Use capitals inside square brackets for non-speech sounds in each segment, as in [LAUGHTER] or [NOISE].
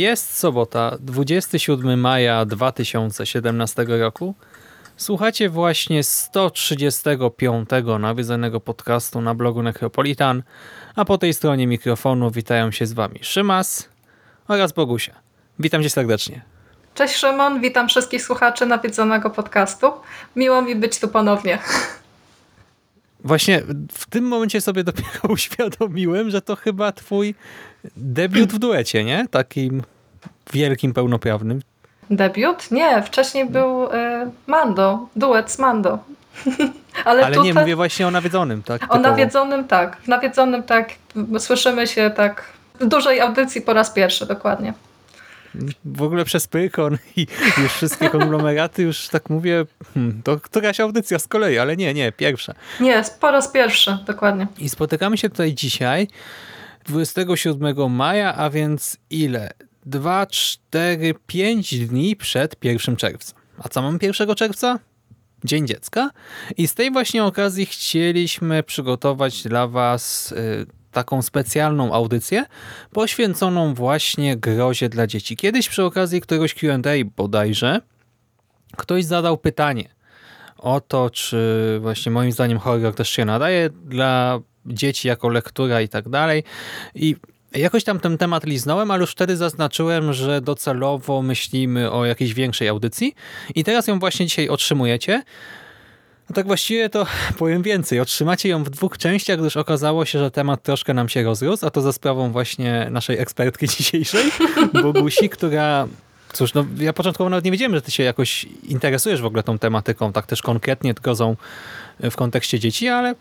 Jest sobota, 27 maja 2017 roku. Słuchacie właśnie 135 nawiedzonego podcastu na blogu Necropolitan, a po tej stronie mikrofonu witają się z wami Szymas oraz Bogusia. Witam cię serdecznie. Cześć Szymon, witam wszystkich słuchaczy nawiedzonego podcastu. Miło mi być tu ponownie. Właśnie w tym momencie sobie dopiero [LAUGHS] uświadomiłem, że to chyba twój debiut w duecie, nie? Takim wielkim, pełnoprawnym. Debiut? Nie, wcześniej był y, Mando, duet z Mando. [LAUGHS] Ale, Ale tutaj... nie, mówię właśnie o nawiedzonym, tak? Typowo. O nawiedzonym, tak. W nawiedzonym, tak. Słyszymy się tak w dużej audycji po raz pierwszy, dokładnie. W ogóle przez Pyrkon [LAUGHS] i już wszystkie konglomeraty, już tak mówię, hmm, to któraś audycja z kolei, ale nie, nie, pierwsza. Nie, po raz pierwszy, dokładnie. I spotykamy się tutaj dzisiaj, 27 maja, a więc ile? 2, 4, 5 dni przed 1 czerwca. A co mamy 1 czerwca? Dzień Dziecka. I z tej właśnie okazji chcieliśmy przygotować dla Was y, taką specjalną audycję poświęconą właśnie grozie dla dzieci. Kiedyś przy okazji któregoś Q&A bodajże ktoś zadał pytanie o to, czy właśnie moim zdaniem horror też się nadaje dla dzieci jako lektura i tak dalej. I Jakoś tam ten temat liznąłem, ale już wtedy zaznaczyłem, że docelowo myślimy o jakiejś większej audycji i teraz ją właśnie dzisiaj otrzymujecie. No tak właściwie to [LAUGHS] powiem więcej. Otrzymacie ją w dwóch częściach, gdyż okazało się, że temat troszkę nam się rozrósł, a to za sprawą właśnie naszej ekspertki [LAUGHS] dzisiejszej, Bogusi, która Cóż, no ja początkowo nawet nie wiedziałem, że ty się jakoś interesujesz w ogóle tą tematyką, tak też konkretnie grozą w kontekście dzieci, ale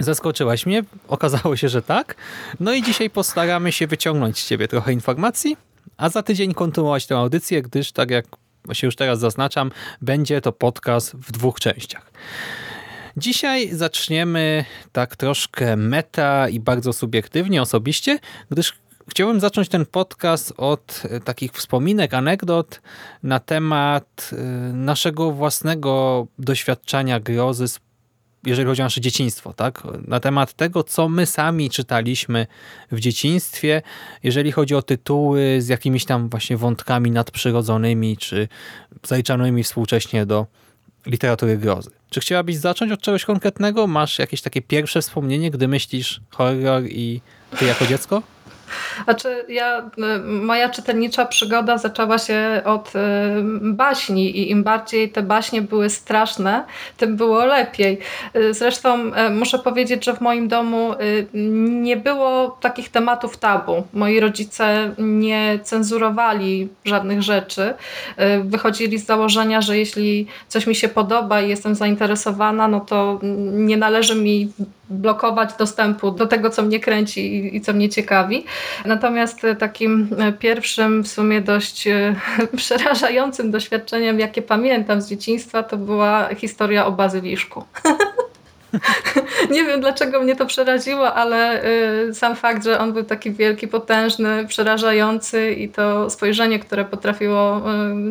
zaskoczyłaś mnie. Okazało się, że tak. No i dzisiaj postaramy się wyciągnąć z ciebie trochę informacji, a za tydzień kontynuować tę audycję, gdyż tak jak się już teraz zaznaczam, będzie to podcast w dwóch częściach. Dzisiaj zaczniemy tak troszkę meta i bardzo subiektywnie, osobiście, gdyż chciałbym zacząć ten podcast od e, takich wspominek, anegdot na temat e, naszego własnego doświadczenia grozy jeżeli chodzi o nasze dzieciństwo, tak? Na temat tego, co my sami czytaliśmy w dzieciństwie, jeżeli chodzi o tytuły z jakimiś tam właśnie wątkami nadprzyrodzonymi, czy zaliczanymi współcześnie do literatury grozy. Czy chciałabyś zacząć od czegoś konkretnego? Masz jakieś takie pierwsze wspomnienie, gdy myślisz horror i ty jako dziecko? Znaczy, ja, y, moja czytelnicza przygoda zaczęła się od y, baśni i im bardziej te baśnie były straszne, tym było lepiej. Y, zresztą muszę powiedzieć, że w moim domu nie było takich tematów tabu. Moi rodzice nie cenzurowali żadnych rzeczy. Wychodzili z założenia, że jeśli coś mi się podoba i jestem zainteresowana, no to nie należy mi blokować dostępu do tego, co mnie kręci i co mnie ciekawi. Natomiast e, takim e, pierwszym, w sumie dość e, [LAUGHS] przerażającym doświadczeniem, jakie pamiętam z dzieciństwa, to była historia o bazyliszku. [LAUGHS] Nie wiem dlaczego mnie to przeraziło, ale sam fakt, że on był taki wielki, potężny, przerażający i to spojrzenie, które potrafiło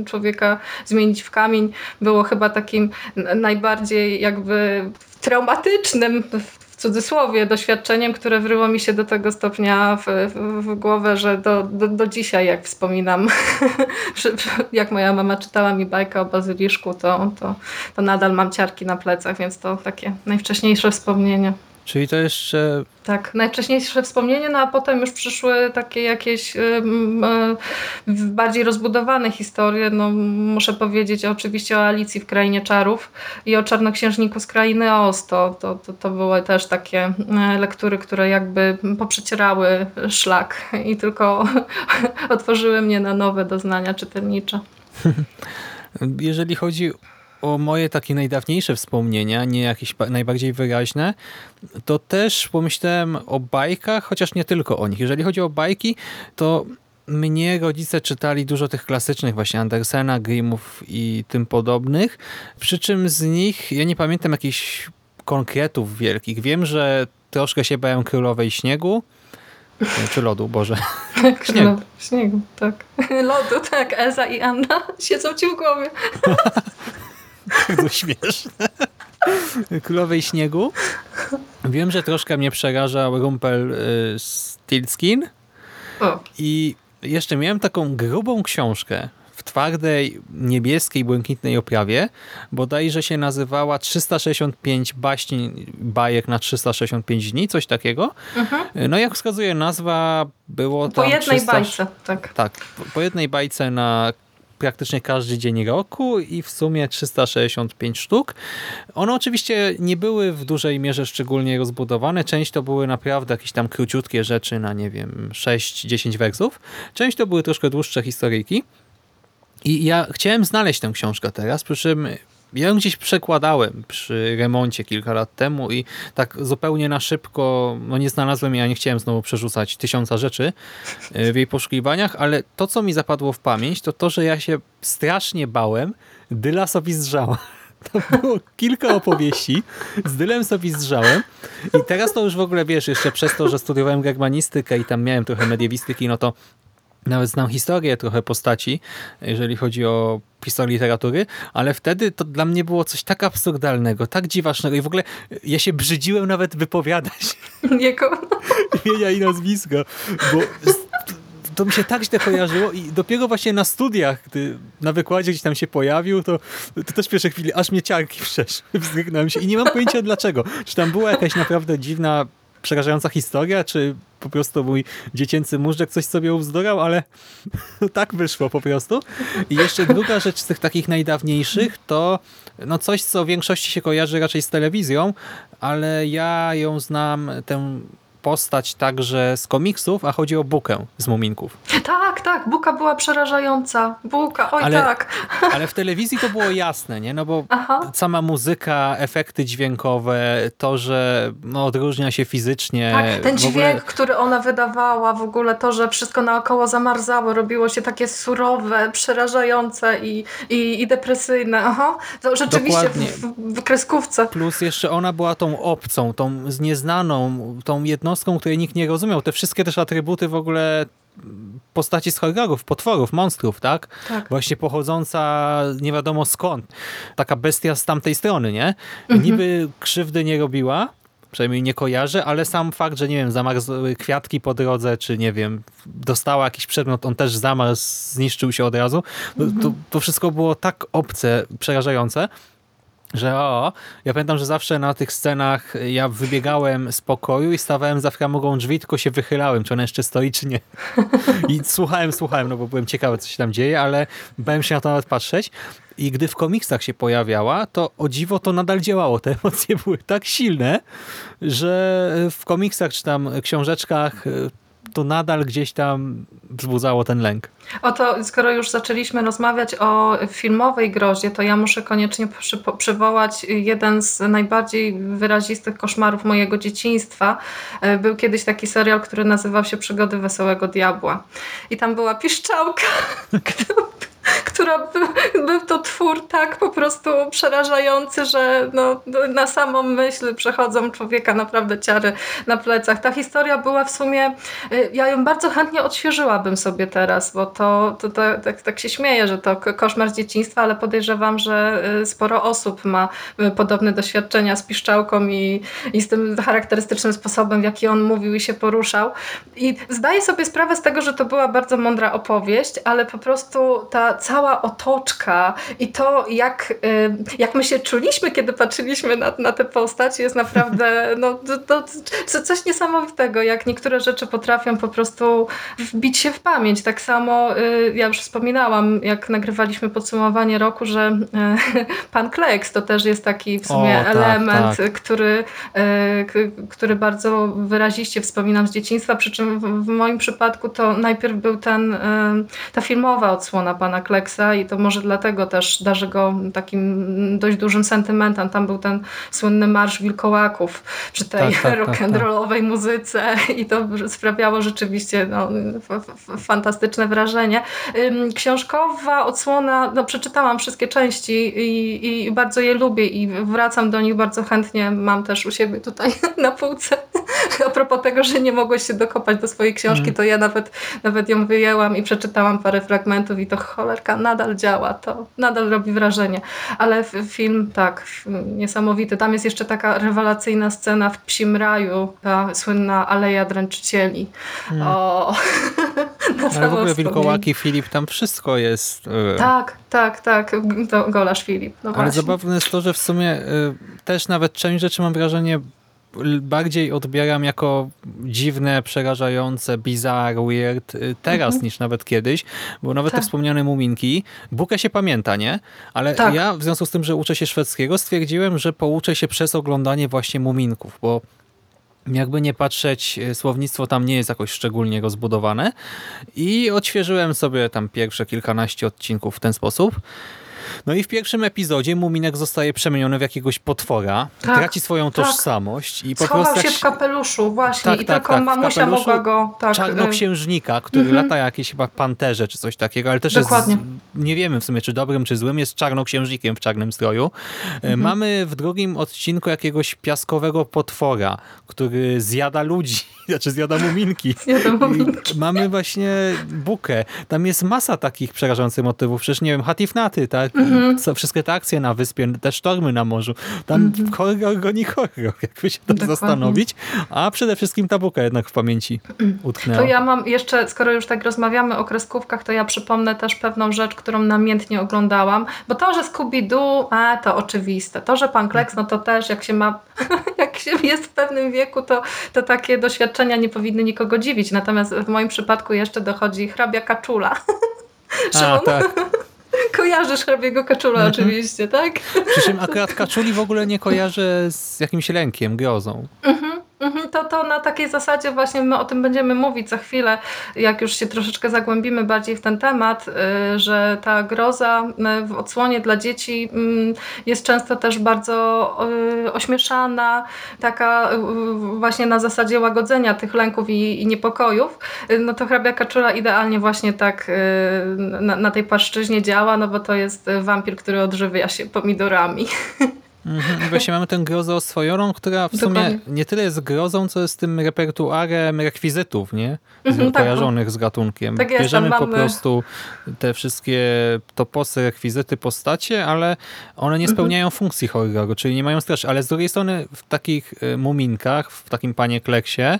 człowieka zmienić w kamień, było chyba takim najbardziej jakby traumatycznym cudzysłowie doświadczeniem, które wryło mi się do tego stopnia w, w, w głowę, że do, do, do dzisiaj jak wspominam, [LAUGHS] jak moja mama czytała mi bajkę o bazyliszku, to, to, to nadal mam ciarki na plecach, więc to takie najwcześniejsze wspomnienie. Czyli to jeszcze Tak, najwcześniejsze wspomnienie, no a potem już przyszły takie jakieś ym, y, bardziej rozbudowane historie. No, muszę powiedzieć oczywiście o Alicji w Krainie Czarów i o Czarnoksiężniku z Krainy Oz. To, to, to, to były też takie y, lektury, które jakby poprzecierały szlak i tylko [LAUGHS] otworzyły mnie na nowe doznania czytelnicze. [LAUGHS] Jeżeli chodzi o moje takie najdawniejsze wspomnienia, nie jakieś najbardziej wyraźne, to też pomyślałem o bajkach, chociaż nie tylko o nich. Jeżeli chodzi o bajki, to mnie rodzice czytali dużo tych klasycznych właśnie Andersena, Grimmów i tym podobnych, przy czym z nich ja nie pamiętam jakichś konkretów wielkich. Wiem, że troszkę się bałem Królowej Śniegu, czy lodu, Boże. [LAUGHS] Śniegu. Śniegu, tak. Lodu, tak. Eza i Anna siedzą ci w głowie. [LAUGHS] [LAUGHS] Bardzo śmieszne. Królowej Śniegu. Wiem, że troszkę mnie przerażał Rumpel y, Stilskin. I jeszcze miałem taką grubą książkę w twardej, niebieskiej, błękitnej oprawie. Bodajże się nazywała 365 baśni bajek na 365 dni, coś takiego. Mhm. No jak wskazuje nazwa, było tam... Po jednej 300... bajce, tak. Tak, po jednej bajce na praktycznie każdy dzień roku i w sumie 365 sztuk. One oczywiście nie były w dużej mierze szczególnie rozbudowane. Część to były naprawdę jakieś tam króciutkie rzeczy na, nie wiem, 6-10 wersów. Część to były troszkę dłuższe historyjki. I ja chciałem znaleźć tę książkę teraz, przy czym ja ją gdzieś przekładałem przy remoncie kilka lat temu i tak zupełnie na szybko, no nie znalazłem, ja nie chciałem znowu przerzucać tysiąca rzeczy e, w jej poszukiwaniach, ale to, co mi zapadło w pamięć, to to, że ja się strasznie bałem Dyla sobie zżała. [LAUGHS] To było kilka opowieści, z Dylem sobie zżałem i teraz to już w ogóle, wiesz, jeszcze przez to, że studiowałem germanistykę i tam miałem trochę mediewistyki, no to nawet znam historię trochę postaci, jeżeli chodzi o historię literatury, ale wtedy to dla mnie było coś tak absurdalnego, tak dziwacznego i w ogóle ja się brzydziłem nawet wypowiadać [LAUGHS] Jego. [LAUGHS] imienia i nazwisko, bo to mi się tak źle kojarzyło i dopiero właśnie na studiach, gdy na wykładzie gdzieś tam się pojawił, to, to też w pierwszej chwili aż mnie ciarki [LAUGHS] przeszły, wzdrygnąłem się i nie mam pojęcia dlaczego. Czy tam była jakaś naprawdę dziwna przerażająca historia, czy po prostu mój dziecięcy móżdżek coś sobie uwzdorał, ale [LAUGHS] tak wyszło po prostu. I jeszcze druga rzecz z tych takich najdawniejszych to no coś, co w większości się kojarzy raczej z telewizją, ale ja ją znam, tę postać także z komiksów, a chodzi o Bukę z Muminków. Tak, tak, Buka była przerażająca. Buka, oj ale, tak. [LAUGHS] Ale w telewizji to było jasne, nie? No bo Aha. sama muzyka, efekty dźwiękowe, to, że no, odróżnia się fizycznie. Tak, ten dźwięk, ogóle... który ona wydawała, w ogóle to, że wszystko naokoło zamarzało, robiło się takie surowe, przerażające i, i, i depresyjne. Aha, to rzeczywiście w, w, kreskówce. Plus jeszcze ona była tą obcą, tą nieznaną, tą jednostką jednostką, której nikt nie rozumiał. Te wszystkie też atrybuty w ogóle postaci z horrorów, potworów, monstrów, tak? tak? Właśnie pochodząca nie wiadomo skąd. Taka bestia z tamtej strony, nie? Mhm. Niby krzywdy nie robiła, przynajmniej nie kojarzę, ale sam fakt, że nie wiem, zamarzły kwiatki po drodze, czy nie wiem, dostała jakiś przedmiot, on też zamarzł, zniszczył się od razu. Mhm. To, to wszystko było tak obce, przerażające, że o, ja pamiętam, że zawsze na tych scenach ja wybiegałem z pokoju i stawałem za framugą drzwi, tylko się wychylałem, czy ona jeszcze stoi, czy nie. [LAUGHS] I słuchałem, słuchałem, no bo byłem ciekawy, co się tam dzieje, ale bałem się na to nawet patrzeć. I gdy w komiksach się pojawiała, to o dziwo to nadal działało. Te emocje były tak silne, że w komiksach czy tam książeczkach to nadal gdzieś tam wzbudzało ten lęk. Oto, skoro już zaczęliśmy rozmawiać o filmowej grozie, to ja muszę koniecznie przy, przywołać jeden z najbardziej wyrazistych koszmarów mojego dzieciństwa. E, był kiedyś taki serial, który nazywał się Przygody Wesołego Diabła. I tam była piszczałka, [LAUGHS] która był, to twór tak po prostu przerażający, że no, na samą myśl przechodzą człowieka naprawdę ciary na plecach. Ta historia była w sumie, y, ja ją bardzo chętnie odświeżyłabym sobie teraz, bo to, to, to tak, tak się śmieję, że to koszmar z dzieciństwa, ale podejrzewam, że y, sporo osób ma y, podobne doświadczenia z piszczałką i, i z tym charakterystycznym sposobem, w jaki on mówił i się poruszał. I zdaję sobie sprawę z tego, że to była bardzo mądra opowieść, ale po prostu ta cała cała otoczka i to, jak, y, jak my się czuliśmy, kiedy patrzyliśmy na, na te postacie, jest naprawdę [LAUGHS] no, to, to coś niesamowitego, jak niektóre rzeczy potrafią po prostu wbić się w pamięć. Tak samo y, ja już wspominałam, jak nagrywaliśmy podsumowanie roku, że [LAUGHS] pan Kleks to też jest taki w sumie o, tak, element, tak. Który, który bardzo wyraziście wspominam z dzieciństwa, przy czym w moim przypadku to najpierw był ten, ta filmowa odsłona pana Kleksa i to może dlatego też darzę go takim dość dużym sentymentem. Tam był ten słynny Marsz Wilkołaków przy tej tak, tak, rock'n'rollowej tak, tak. muzyce i to sprawiało rzeczywiście no, fantastyczne wrażenie. Książkowa odsłona, no przeczytałam wszystkie części i, i bardzo je lubię i wracam do nich bardzo chętnie. Mam też u siebie tutaj [LAUGHS] na półce. A propos tego, że nie mogłeś się dokopać do swojej książki, mm. to ja nawet, nawet ją wyjęłam i przeczytałam parę fragmentów i to cholerka nadal działa, to nadal robi wrażenie. Ale film, tak, niesamowity. Tam jest jeszcze taka rewelacyjna scena w Psim Raju, ta słynna Aleja Dręczycieli. Mm. O, [LAUGHS] Ale w ogóle Wilkołaki, Filip, tam wszystko jest. Yy. Tak, tak, tak. To Golasz Filip. No Ale zabawne jest to, że w sumie yy, też nawet część rzeczy mam wrażenie bardziej odbieram jako dziwne, przerażające, bizarre, weird y, teraz mhm. niż nawet kiedyś, bo nawet tak. te wspomniane muminki, Bukę się pamięta, nie? Ale tak. ja w związku z tym, że uczę się szwedzkiego, stwierdziłem, że pouczę się przez oglądanie właśnie muminków, bo jakby nie patrzeć, y, słownictwo tam nie jest jakoś szczególnie rozbudowane i odświeżyłem sobie tam pierwsze kilkanaście odcinków w ten sposób. No i w pierwszym epizodzie Muminek zostaje przemieniony w jakiegoś potwora, tak, traci swoją tak. tożsamość i po Schował prostu... się w kapeluszu właśnie tak, i tak, tylko tak, mamusia mogła go... Tak, czarnoksiężnika, który mm -hmm. lata jakieś chyba panterze czy coś takiego, ale też Dokładnie. jest, nie wiemy w sumie czy dobrym czy złym, jest czarnoksiężnikiem w czarnym stroju. Mm -hmm. Mamy w drugim odcinku jakiegoś piaskowego potwora, który zjada ludzi, [LAUGHS] znaczy zjada muminki. [LAUGHS] Zjada muminki. Mamy właśnie bukę. Tam jest masa takich przerażających motywów. Przecież nie wiem, hatifnaty, tak? Mm -hmm. Wszystkie te akcje na wyspie, te sztormy na morzu. Tam mm -hmm. horror goni horror, [LAUGHS] jakby się tak zastanowić. A przede wszystkim ta buka jednak w pamięci utknęła. To ja mam jeszcze, skoro już tak rozmawiamy o kreskówkach, to ja przypomnę też pewną rzecz, którą namiętnie oglądałam. Bo to, że Scooby-Doo, a to oczywiste. To, że Pan Kleks, no to też jak się ma, [LAUGHS] jak się jest w pewnym wieku, to, to takie doświadczenia nie powinny nikogo dziwić. Natomiast w moim przypadku jeszcze dochodzi hrabia kaczula. [LAUGHS] A, tak. [LAUGHS] Kojarzysz hrabiego kaczula mhm. oczywiście, tak? Przy czym [LAUGHS] akurat kaczuli w ogóle nie kojarzę z jakimś lękiem, grozą. Mhm. Mhm, to, to na takiej zasadzie właśnie my o tym będziemy mówić za chwilę, jak już się troszeczkę zagłębimy bardziej w ten temat, y, że ta groza y, w odsłonie dla dzieci mm, jest często też bardzo y, ośmieszana, taka właśnie na zasadzie łagodzenia tych lęków i, i niepokojów. No to hrabia Kaczula idealnie właśnie tak na, na tej płaszczyźnie działa, no bo to jest wampir, który odżywia się pomidorami. [LAUGHS] Mhm. Właśnie mamy tę grozę oswojoną, która w Dokładnie. sumie nie tyle jest grozą, co jest tym repertuarem rekwizytów, nie? Mhm, tak, kojarzonych tak, z gatunkiem. Tak Bierzemy po prostu te wszystkie toposy, rekwizyty, postacie, ale one nie mhm. spełniają mhm. funkcji horroru, czyli nie mają straszy. Ale z drugiej strony w takich e, muminkach, w takim panie Kleksie, e,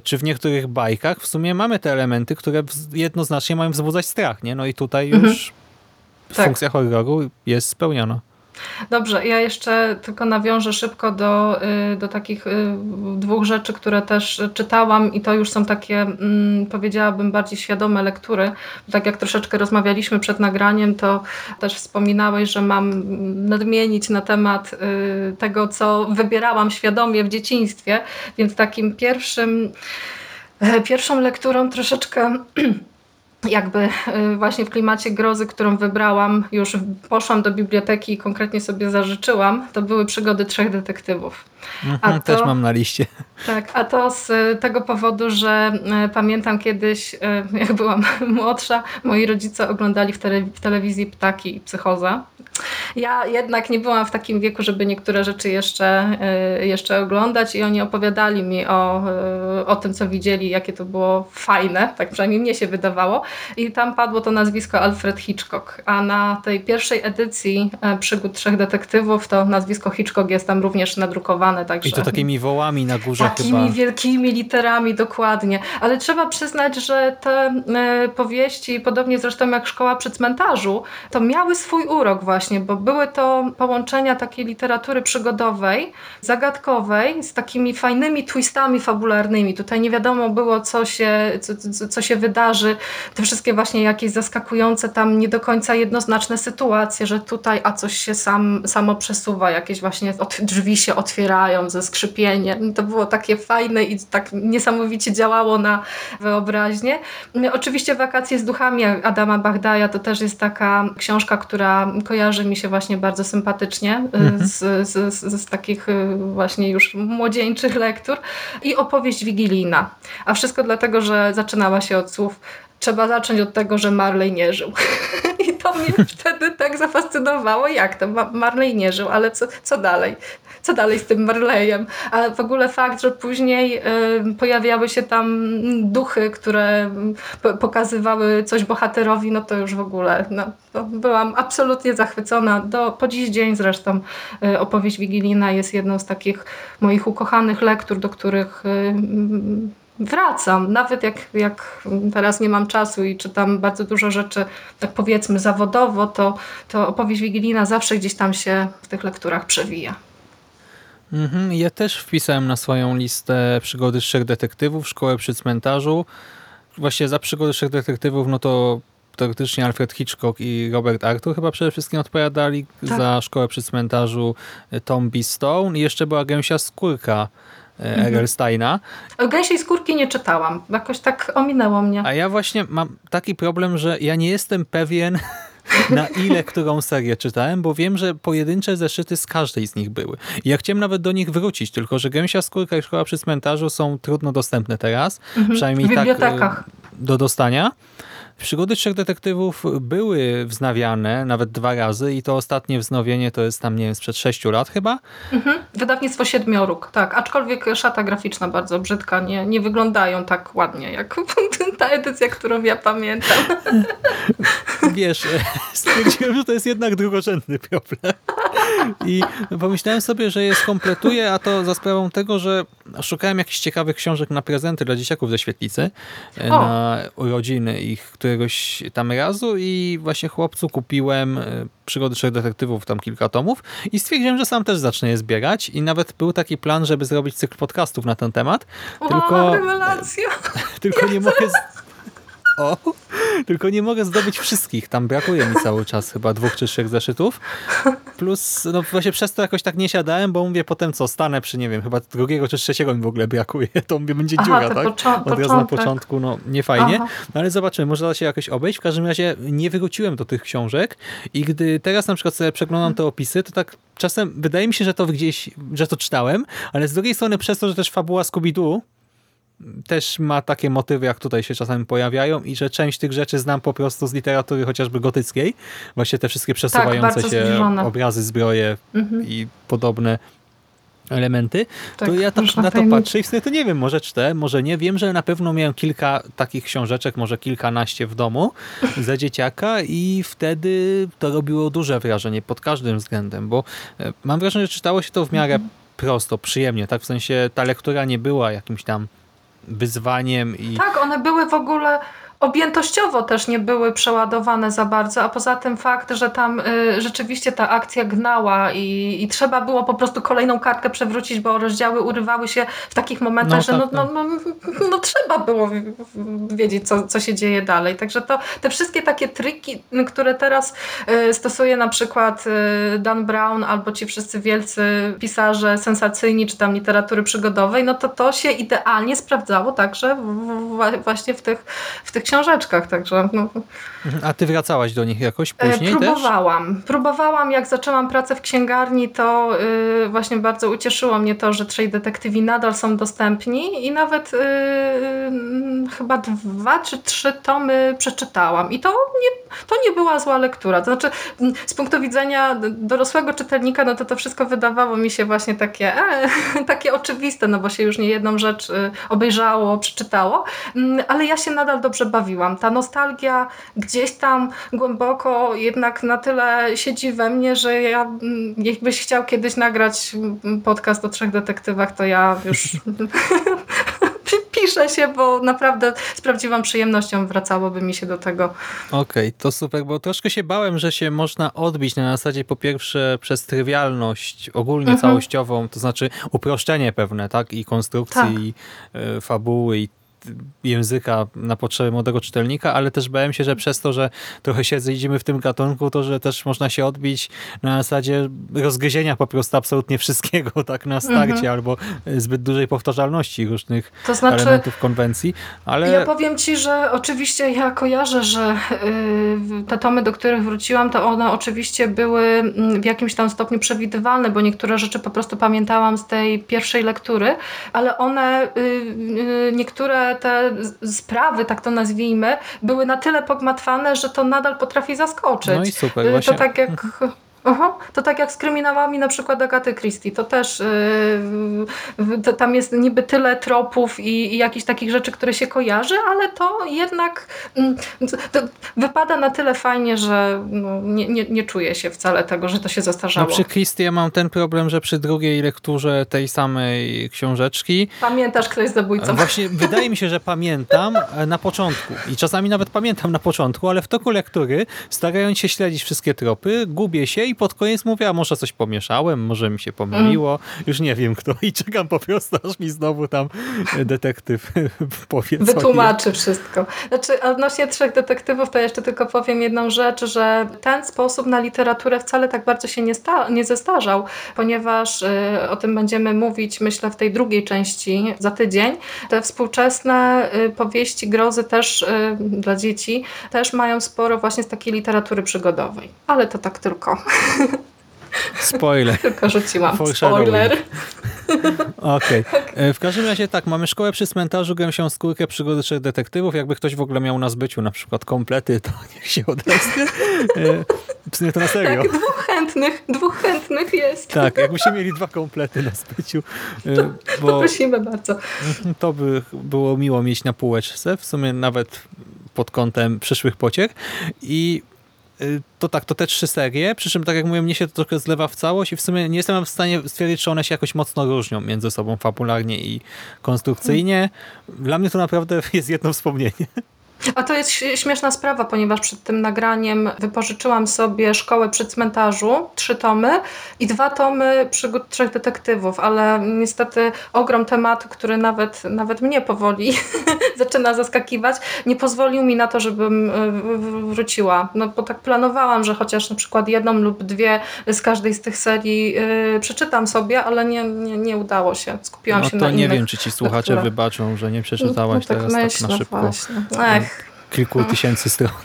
czy w niektórych bajkach w sumie mamy te elementy, które jednoznacznie mają wzbudzać strach, nie? No i tutaj już mhm. funkcja tak. horroru jest spełniona. Dobrze, ja jeszcze tylko nawiążę szybko do, y, do takich y, dwóch rzeczy, które też czytałam i to już są takie, mm, powiedziałabym, bardziej świadome lektury. Tak jak troszeczkę rozmawialiśmy przed nagraniem, to też wspominałeś, że mam nadmienić na temat y, tego, co wybierałam świadomie w dzieciństwie, więc takim pierwszym, pierwszą lekturą troszeczkę [CLEARS THROAT] jakby y, właśnie w klimacie grozy, którą wybrałam, już poszłam do biblioteki i konkretnie sobie zażyczyłam, to były przygody trzech detektywów. a mhm, to, też mam na liście. Tak, a to z tego powodu, że y, pamiętam kiedyś, y, [LAUGHS] jak byłam młodsza, moi rodzice oglądali w, tele, w telewizji Ptaki i Psychoza. Ja jednak nie byłam w takim wieku, żeby niektóre rzeczy jeszcze, jeszcze oglądać i oni opowiadali mi o, o tym, co widzieli, jakie to było fajne, tak przynajmniej mnie się wydawało. I tam padło to nazwisko Alfred Hitchcock, a na tej pierwszej edycji e, Przygód Trzech Detektywów to nazwisko Hitchcock jest tam również nadrukowane. Także... I to takimi wołami na górze Takimi chyba. wielkimi literami, dokładnie. Ale trzeba przyznać, że te e, powieści, podobnie zresztą jak Szkoła przy cmentarzu, to miały swój urok właśnie, bo były to połączenia takiej literatury przygodowej, zagadkowej, z takimi fajnymi twistami fabularnymi. Tutaj nie wiadomo było, co się, co, co, się wydarzy. Te wszystkie właśnie jakieś zaskakujące tam nie do końca jednoznaczne sytuacje, że tutaj a coś się sam, samo przesuwa, jakieś właśnie od, drzwi się otwierają ze skrzypieniem. To było takie fajne i tak niesamowicie działało na wyobraźnię. Oczywiście Wakacje z duchami Adama Bagdaja to też jest taka książka, która kojarzy mi się właśnie bardzo sympatycznie z, z, z, z takich y, właśnie już młodzieńczych lektur i opowieść wigilijna. A wszystko dlatego, że zaczynała się od słów trzeba zacząć od tego, że Marley nie żył. [LAUGHS] I to mnie [LAUGHS] wtedy tak zafascynowało, jak to Marley nie żył, ale co, co dalej? Co dalej z tym Marleyem? A w ogóle fakt, że później y, pojawiały się tam duchy, które pokazywały coś bohaterowi, no to już w ogóle no, byłam absolutnie zachwycona. Do, po dziś dzień zresztą y, opowieść wigilijna jest jedną z takich moich ukochanych lektur, do których y, wracam. Nawet jak, jak teraz nie mam czasu i czytam bardzo dużo rzeczy, tak powiedzmy zawodowo, to, to opowieść wigilijna zawsze gdzieś tam się w tych lekturach przewija. Mhm, ja też wpisałem na swoją listę przygody trzech detektywów, szkołę przy cmentarzu. Właśnie za przygody trzech detektywów, no to teoretycznie Alfred Hitchcock i Robert Arthur chyba przede wszystkim odpowiadali tak. za szkołę przy cmentarzu Tom B. Stone i jeszcze była gęsia skórka mhm. Egelsteina. O Gęsiej Skórki nie czytałam. Jakoś tak ominęło mnie. A ja właśnie mam taki problem, że ja nie jestem pewien [LAUGHS] na ile którą serię czytałem, bo wiem, że pojedyncze zeszyty z każdej z nich były. Ja chciałem nawet do nich wrócić, tylko że Gęsia Skórka i Szkoła przy cmentarzu są trudno dostępne teraz. Mhm. Przynajmniej w tak bibliotekach. Do dostania. Przygody trzech detektywów były wznawiane nawet dwa razy i to ostatnie wznowienie to jest tam, nie wiem, sprzed sześciu lat chyba. Mhm. Wydawnictwo Siedmioruk, tak. Aczkolwiek szata graficzna bardzo brzydka, nie, nie wyglądają tak ładnie jak [LAUGHS] ta edycja, którą ja pamiętam. [LAUGHS] Wiesz, [LAUGHS] stwierdziłem, że to jest jednak drugorzędny problem. I pomyślałem sobie, że je skompletuję, a to za sprawą tego, że szukałem jakichś ciekawych książek na prezenty dla dzieciaków ze świetlicy, o. na urodziny ich któregoś tam razu i właśnie chłopcu kupiłem e, Przygody Trzech Detektywów, tam kilka tomów i stwierdziłem, że sam też zacznę je zbierać i nawet był taki plan, żeby zrobić cykl podcastów na ten temat. O, tylko, rewelacja! [LAUGHS] Tylko nie mogę... [LAUGHS] O, tylko nie mogę zdobyć wszystkich. Tam brakuje mi cały czas chyba dwóch czy trzech zeszytów. Plus, no właśnie przez to jakoś tak nie siadałem, bo mówię potem co, stanę przy, nie wiem, chyba drugiego czy trzeciego mi w ogóle brakuje. [LAUGHS] To mówię, będzie Aha, dziura, tak? Od razu na początku, no nie fajnie. No, ale zobaczymy, może da się jakoś obejść. W każdym razie nie wróciłem do tych książek i gdy teraz na przykład sobie przeglądam te opisy, to tak czasem wydaje mi się, że to gdzieś, że to czytałem, ale z drugiej strony przez to, że też fabuła Scooby-Doo też ma takie motywy, jak tutaj się czasami pojawiają i że część tych rzeczy znam po prostu z literatury chociażby gotyckiej. Właśnie te wszystkie przesuwające tak, się zbliżone. obrazy, zbroje mhm. i podobne elementy, tak, to ja tak na to patrzę i w sumie to nie wiem, może cztery, może nie. Wiem, że na pewno miałem kilka takich książeczek, może kilkanaście w domu za [LAUGHS] dzieciaka i wtedy to robiło duże wrażenie pod każdym względem, bo e, mam wrażenie, że czytało się to w miarę mhm. prosto, przyjemnie, tak? W sensie ta lektura nie była jakimś tam wyzwaniem. I... Tak, one były w ogóle objętościowo też nie były przeładowane za bardzo, a poza tym fakt, że tam y, rzeczywiście ta akcja gnała i, i, trzeba było po prostu kolejną kartkę przewrócić, bo rozdziały urywały się w takich momentach, no, że tak, no, no, no, no, trzeba było wiedzieć, co, co się dzieje dalej. Także to te wszystkie takie triki, które teraz y, stosuje na przykład y, Dan Brown albo ci wszyscy wielcy pisarze sensacyjni, czy tam literatury przygodowej, no to to się idealnie sprawdzało także w, w, właśnie w tych, w tych książkach książeczkach, także no, A ty wracałaś do nich jakoś E, później też? Próbowałam. Próbowałam, jak zaczęłam pracę w księgarni, to y, właśnie bardzo ucieszyło mnie to, że trzej detektywi nadal są dostępni i nawet y, y, chyba dwa czy trzy tomy przeczytałam. I to nie, to nie była zła lektura. To znaczy, z punktu widzenia dorosłego czytelnika, no to to wszystko wydawało mi się właśnie takie, e, [LAUGHS] takie oczywiste, no bo się już nie jedną rzecz obejrzało, przeczytało, Mm, ale ja się nadal dobrze bawiłam. Ta nostalgia gdzieś tam głęboko jednak na tyle siedzi we mnie, że ja mm, jakbyś chciał kiedyś nagrać mm, podcast o trzech detektywach, to ja już [LAUGHS] piszę się, bo naprawdę z prawdziwą przyjemnością wracałoby mi się do tego. Okej, to super, bo troszkę się bałem, że się można odbić na zasadzie po pierwsze przez trywialność ogólnie Mhm. całościową, to znaczy uproszczenie pewne, tak? I konstrukcji, Tak. i e, fabuły, i języka na potrzeby młodego czytelnika, ale też bałem się, że przez to, że trochę się zjedziemy w tym gatunku, to że też można się odbić na zasadzie rozgryzienia po prostu absolutnie wszystkiego [LAUGHS] tak na starcie, Mhm. albo zbyt dużej powtarzalności różnych To znaczy, elementów konwencji, ale Ja powiem ci, że oczywiście ja kojarzę, że y, te tomy, do których wróciłam, to one oczywiście były mm, w jakimś tam stopniu przewidywalne, bo niektóre rzeczy po prostu pamiętałam z tej pierwszej lektury, ale one, y, y, niektóre te sprawy, tak to nazwijmy, były na tyle pogmatwane, że to nadal potrafi zaskoczyć. no i super, Y, właśnie. To tak jak... [LAUGHS] Aha, to tak jak z kryminałami na przykład Agaty Christie, to też yy, to, tam jest niby tyle tropów i, i jakichś takich rzeczy, które się kojarzy, ale to jednak mm, to wypada na tyle fajnie, że no, nie, nie, nie czuję się wcale tego, że to się No zastarzało. przy Christie ja mam ten problem, że przy drugiej lekturze tej samej książeczki Pamiętasz, kto jest zabójcą? właśnie wydaje mi się, że pamiętam e, na początku i czasami nawet pamiętam na początku, ale w toku lektury starając się śledzić wszystkie tropy, gubię się i pod koniec mówię, a może coś pomieszałem, może mi się pomyliło, już nie wiem kto i czekam po prostu, aż mi znowu tam e, detektyw [LAUGHS] powie Wytłumaczy wszystko. Znaczy, odnośnie trzech detektywów, to jeszcze tylko powiem jedną rzecz, że ten sposób na literaturę wcale tak bardzo się nie, sta- nie zestarzał, ponieważ y, o tym będziemy mówić, myślę, w tej drugiej części za tydzień. Te współczesne y, powieści grozy też y, dla dzieci też mają sporo właśnie z takiej literatury przygodowej. Ale to tak tylko, Spoiler. tylko rzuciłam. Spoiler. Okej. [LAUGHS] E, W każdym razie tak, mamy szkołę przy cmentarzu, gęsią skórkę, przygody trzech detektywów. Jakby ktoś w ogóle miał na zbyciu na przykład komplety, to [LAUGHS] niech się odezwie. E, W sumie to na serio. Tak, dwóch chętnych, dwóch chętnych jest. Tak, jakbyście mieli dwa komplety na zbyciu, e, bo Poprosimy bardzo. [LAUGHS] to by było miło mieć na półeczce, w sumie nawet pod kątem przyszłych pociech. I to tak, to te trzy serie, przy czym tak jak mówię, mnie się to trochę zlewa w całość i w sumie nie jestem w stanie stwierdzić, czy one się jakoś mocno różnią między sobą fabularnie i konstrukcyjnie. Dla mnie to naprawdę [LAUGHS] jest jedno wspomnienie. A to jest śmieszna sprawa, ponieważ przed tym nagraniem wypożyczyłam sobie Szkołę przy cmentarzu, trzy tomy i dwa tomy przygód trzech detektywów, ale niestety ogrom tematu, który nawet, nawet mnie powoli [LAUGHS] zaczyna zaskakiwać, nie pozwolił mi na to, żebym w- wróciła. No bo tak planowałam, że chociaż na przykład jedną lub dwie z każdej z tych serii y, przeczytam sobie, ale nie, nie, nie udało się. Skupiłam No się to na nie innych wiem, czy ci słuchacze lekturach. wybaczą, że nie przeczytałaś no, teraz tak na szybko Właśnie. Ech. Kilku tysięcy stron. [LAUGHS]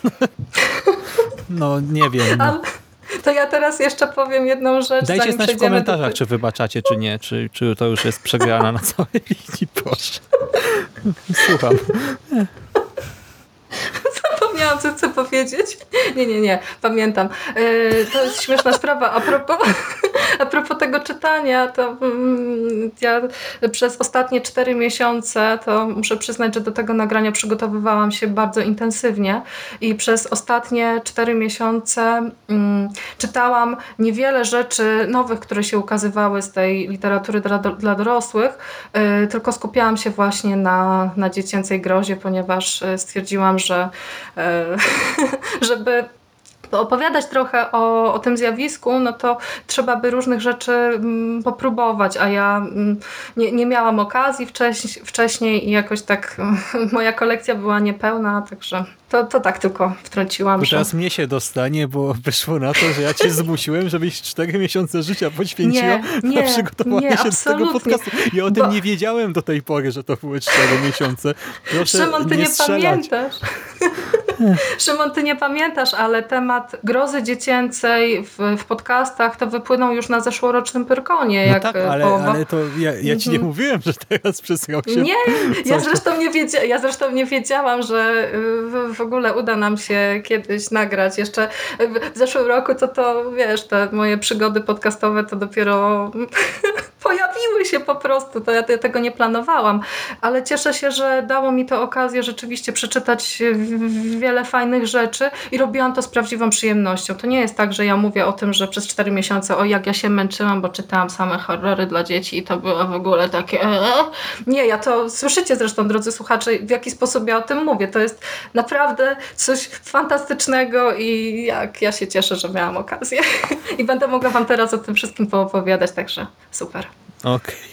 No nie wiem. Ale to ja teraz jeszcze powiem jedną rzecz. Dajcie znać w komentarzach, do... czy wybaczacie, czy nie, czy, czy to już jest przegrana na całej linii, proszę. Słucham. Zapomniałam, co chcę powiedzieć. Nie, nie, nie, pamiętam. Yy, to jest śmieszna sprawa. A propos, [LAUGHS] a propos tego czytania, to mm, ja przez ostatnie cztery miesiące, to muszę przyznać, że do tego nagrania przygotowywałam się bardzo intensywnie i przez ostatnie cztery miesiące mm, czytałam niewiele rzeczy nowych, które się ukazywały z tej literatury dla, dla dorosłych, yy, tylko skupiałam się właśnie na, na dziecięcej grozie, ponieważ yy, stwierdziłam, że [LAUGHS] żeby opowiadać trochę o, o tym zjawisku, no to trzeba by różnych rzeczy mm, popróbować, a ja mm, nie, nie miałam okazji wcześ, wcześniej i jakoś tak [LAUGHS] moja kolekcja była niepełna, także to, to tak tylko wtrąciłam. To że- teraz mnie się dostanie, bo wyszło na to, że ja cię zmusiłem, żebyś cztery miesiące życia poświęciła Nie, nie, na przygotowanie nie, się do tego absolutnie. podcastu. Ja o tym Bo- nie wiedziałem do tej pory, że to były cztery miesiące. Proszę Szymon, ty nie, strzelać. pamiętasz. [LAUGHS] Szymon, ty nie pamiętasz, ale temat grozy dziecięcej w, w podcastach to wypłynął już na zeszłorocznym Pyrkonie. No jak tak, ale, połowa- ale to ja, ja ci nie Mhm. mówiłem, że teraz przez rok się... Nie, ja zresztą nie, wiedzia- ja zresztą nie wiedziałam, że y, w, ogóle uda nam się kiedyś nagrać. Jeszcze w- zeszłym roku to to, wiesz, te moje przygody podcastowe to dopiero [LAUGHS] pojawiły się po prostu. To ja te- tego nie planowałam. Ale cieszę się, że dało mi to okazję rzeczywiście przeczytać y, w- wiele fajnych rzeczy i robiłam to z prawdziwą przyjemnością. To nie jest tak, że ja mówię o tym, że przez cztery miesiące o jak ja się męczyłam, bo czytałam same horrory dla dzieci i to było w ogóle takie eee. Nie, ja to słyszycie zresztą, drodzy słuchacze, w jaki sposób ja o tym mówię. To jest naprawdę coś fantastycznego i jak ja się cieszę, że miałam okazję. [LAUGHS] I będę mogła wam teraz o tym wszystkim poopowiadać, także super. Okej. [LAUGHS]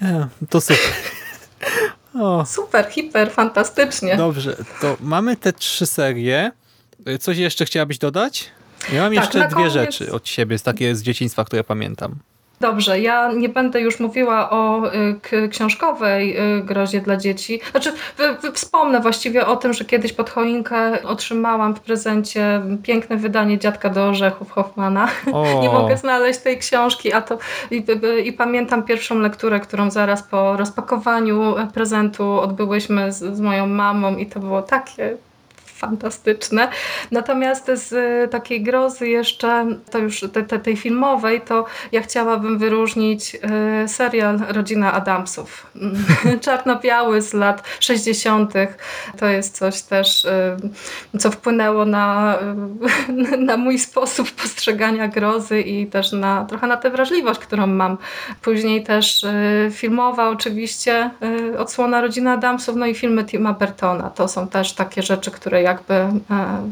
Ja, To super. O, Super, hiper, fantastycznie. dobrze, to mamy te trzy serie. Coś jeszcze chciałabyś dodać? Ja mam Tak, jeszcze dwie koniec- rzeczy od siebie, z takie z dzieciństwa, które pamiętam. Dobrze, ja nie będę już mówiła o y, książkowej y, grozie dla dzieci. Znaczy, wy, wy, wspomnę właściwie o tym, że kiedyś pod choinkę otrzymałam w prezencie piękne wydanie Dziadka do Orzechów Hoffmana. O, [LAUGHS] Nie mogę znaleźć tej książki, a to i, i, i pamiętam pierwszą lekturę, którą zaraz po rozpakowaniu prezentu odbyłyśmy z, z moją mamą i to było takie fantastyczne. Natomiast z y, takiej grozy jeszcze, to już te, te, tej filmowej, to ja chciałabym wyróżnić y, serial Rodzina Adamsów. [LAUGHS] Czarno-biały z lat 60. To jest coś też, y, co wpłynęło na, [LAUGHS] na mój sposób postrzegania grozy i też na, trochę na tę wrażliwość, którą mam. Później też filmowa oczywiście odsłona Rodzina Adamsów, no i filmy Tima Burtona. To są też takie rzeczy, które jakby e,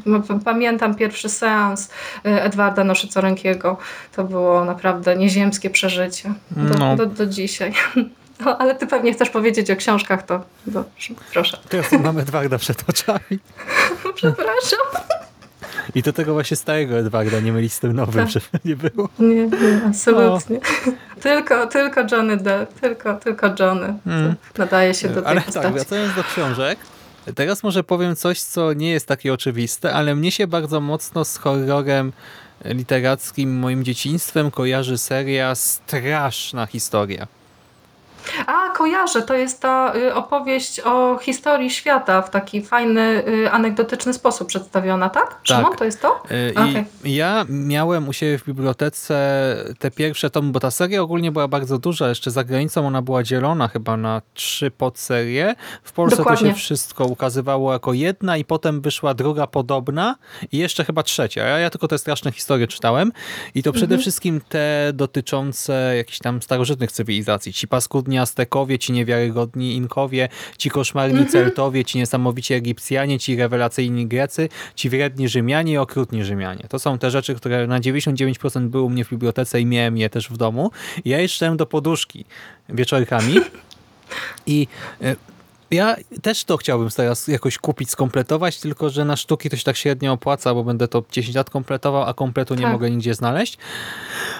m- pamiętam pierwszy seans e, Edwarda Noszycorękiego. To było naprawdę nieziemskie przeżycie do, No. do, do dzisiaj. [LAUGHS] No, ale ty pewnie chcesz powiedzieć o książkach, to dobrze, proszę. teraz mamy Edwarda przed oczami. [LAUGHS] Przepraszam. I do tego właśnie starego Edwarda, nie myli z tym nowym, Tak. żeby nie było. Nie, nie absolutnie. [LAUGHS] Tylko, tylko Johnny Depp, tylko, tylko Johnny. Mm. Nadaje się do tej Ale tak, postaci. wracając do książek, teraz może powiem coś, co nie jest takie oczywiste, ale mnie się bardzo mocno z horrorem literackim, moim dzieciństwem kojarzy seria Straszna historia. A, kojarzę, to jest ta y, opowieść o historii świata w taki fajny, y, anegdotyczny sposób przedstawiona, tak? Szymon, to jest to? Y, Okej. I ja miałem u siebie w bibliotece te pierwsze tomy, bo ta seria ogólnie była bardzo duża. Jeszcze za granicą ona była dzielona chyba na trzy podserie. W Polsce to Dokładnie. się wszystko ukazywało jako jedna i potem wyszła druga podobna i jeszcze chyba trzecia. Ja, ja tylko te straszne historie czytałem i to przede Mhm. wszystkim te dotyczące jakichś tam starożytnych cywilizacji. Ci paskudni Aztekowie, ci niewiarygodni Inkowie, ci koszmarni Mhm. Celtowie, ci niesamowici Egipcjanie, ci rewelacyjni Grecy, ci wredni Rzymianie i okrutni Rzymianie. To są te rzeczy, które na 99% były u mnie w bibliotece i miałem je też w domu. Ja je czytałem do poduszki wieczorkami i e, ja też to chciałbym teraz jakoś kupić, skompletować, tylko że na sztuki to się tak średnio opłaca, bo będę to 10 lat kompletował, a kompletu nie Tak. mogę nigdzie znaleźć.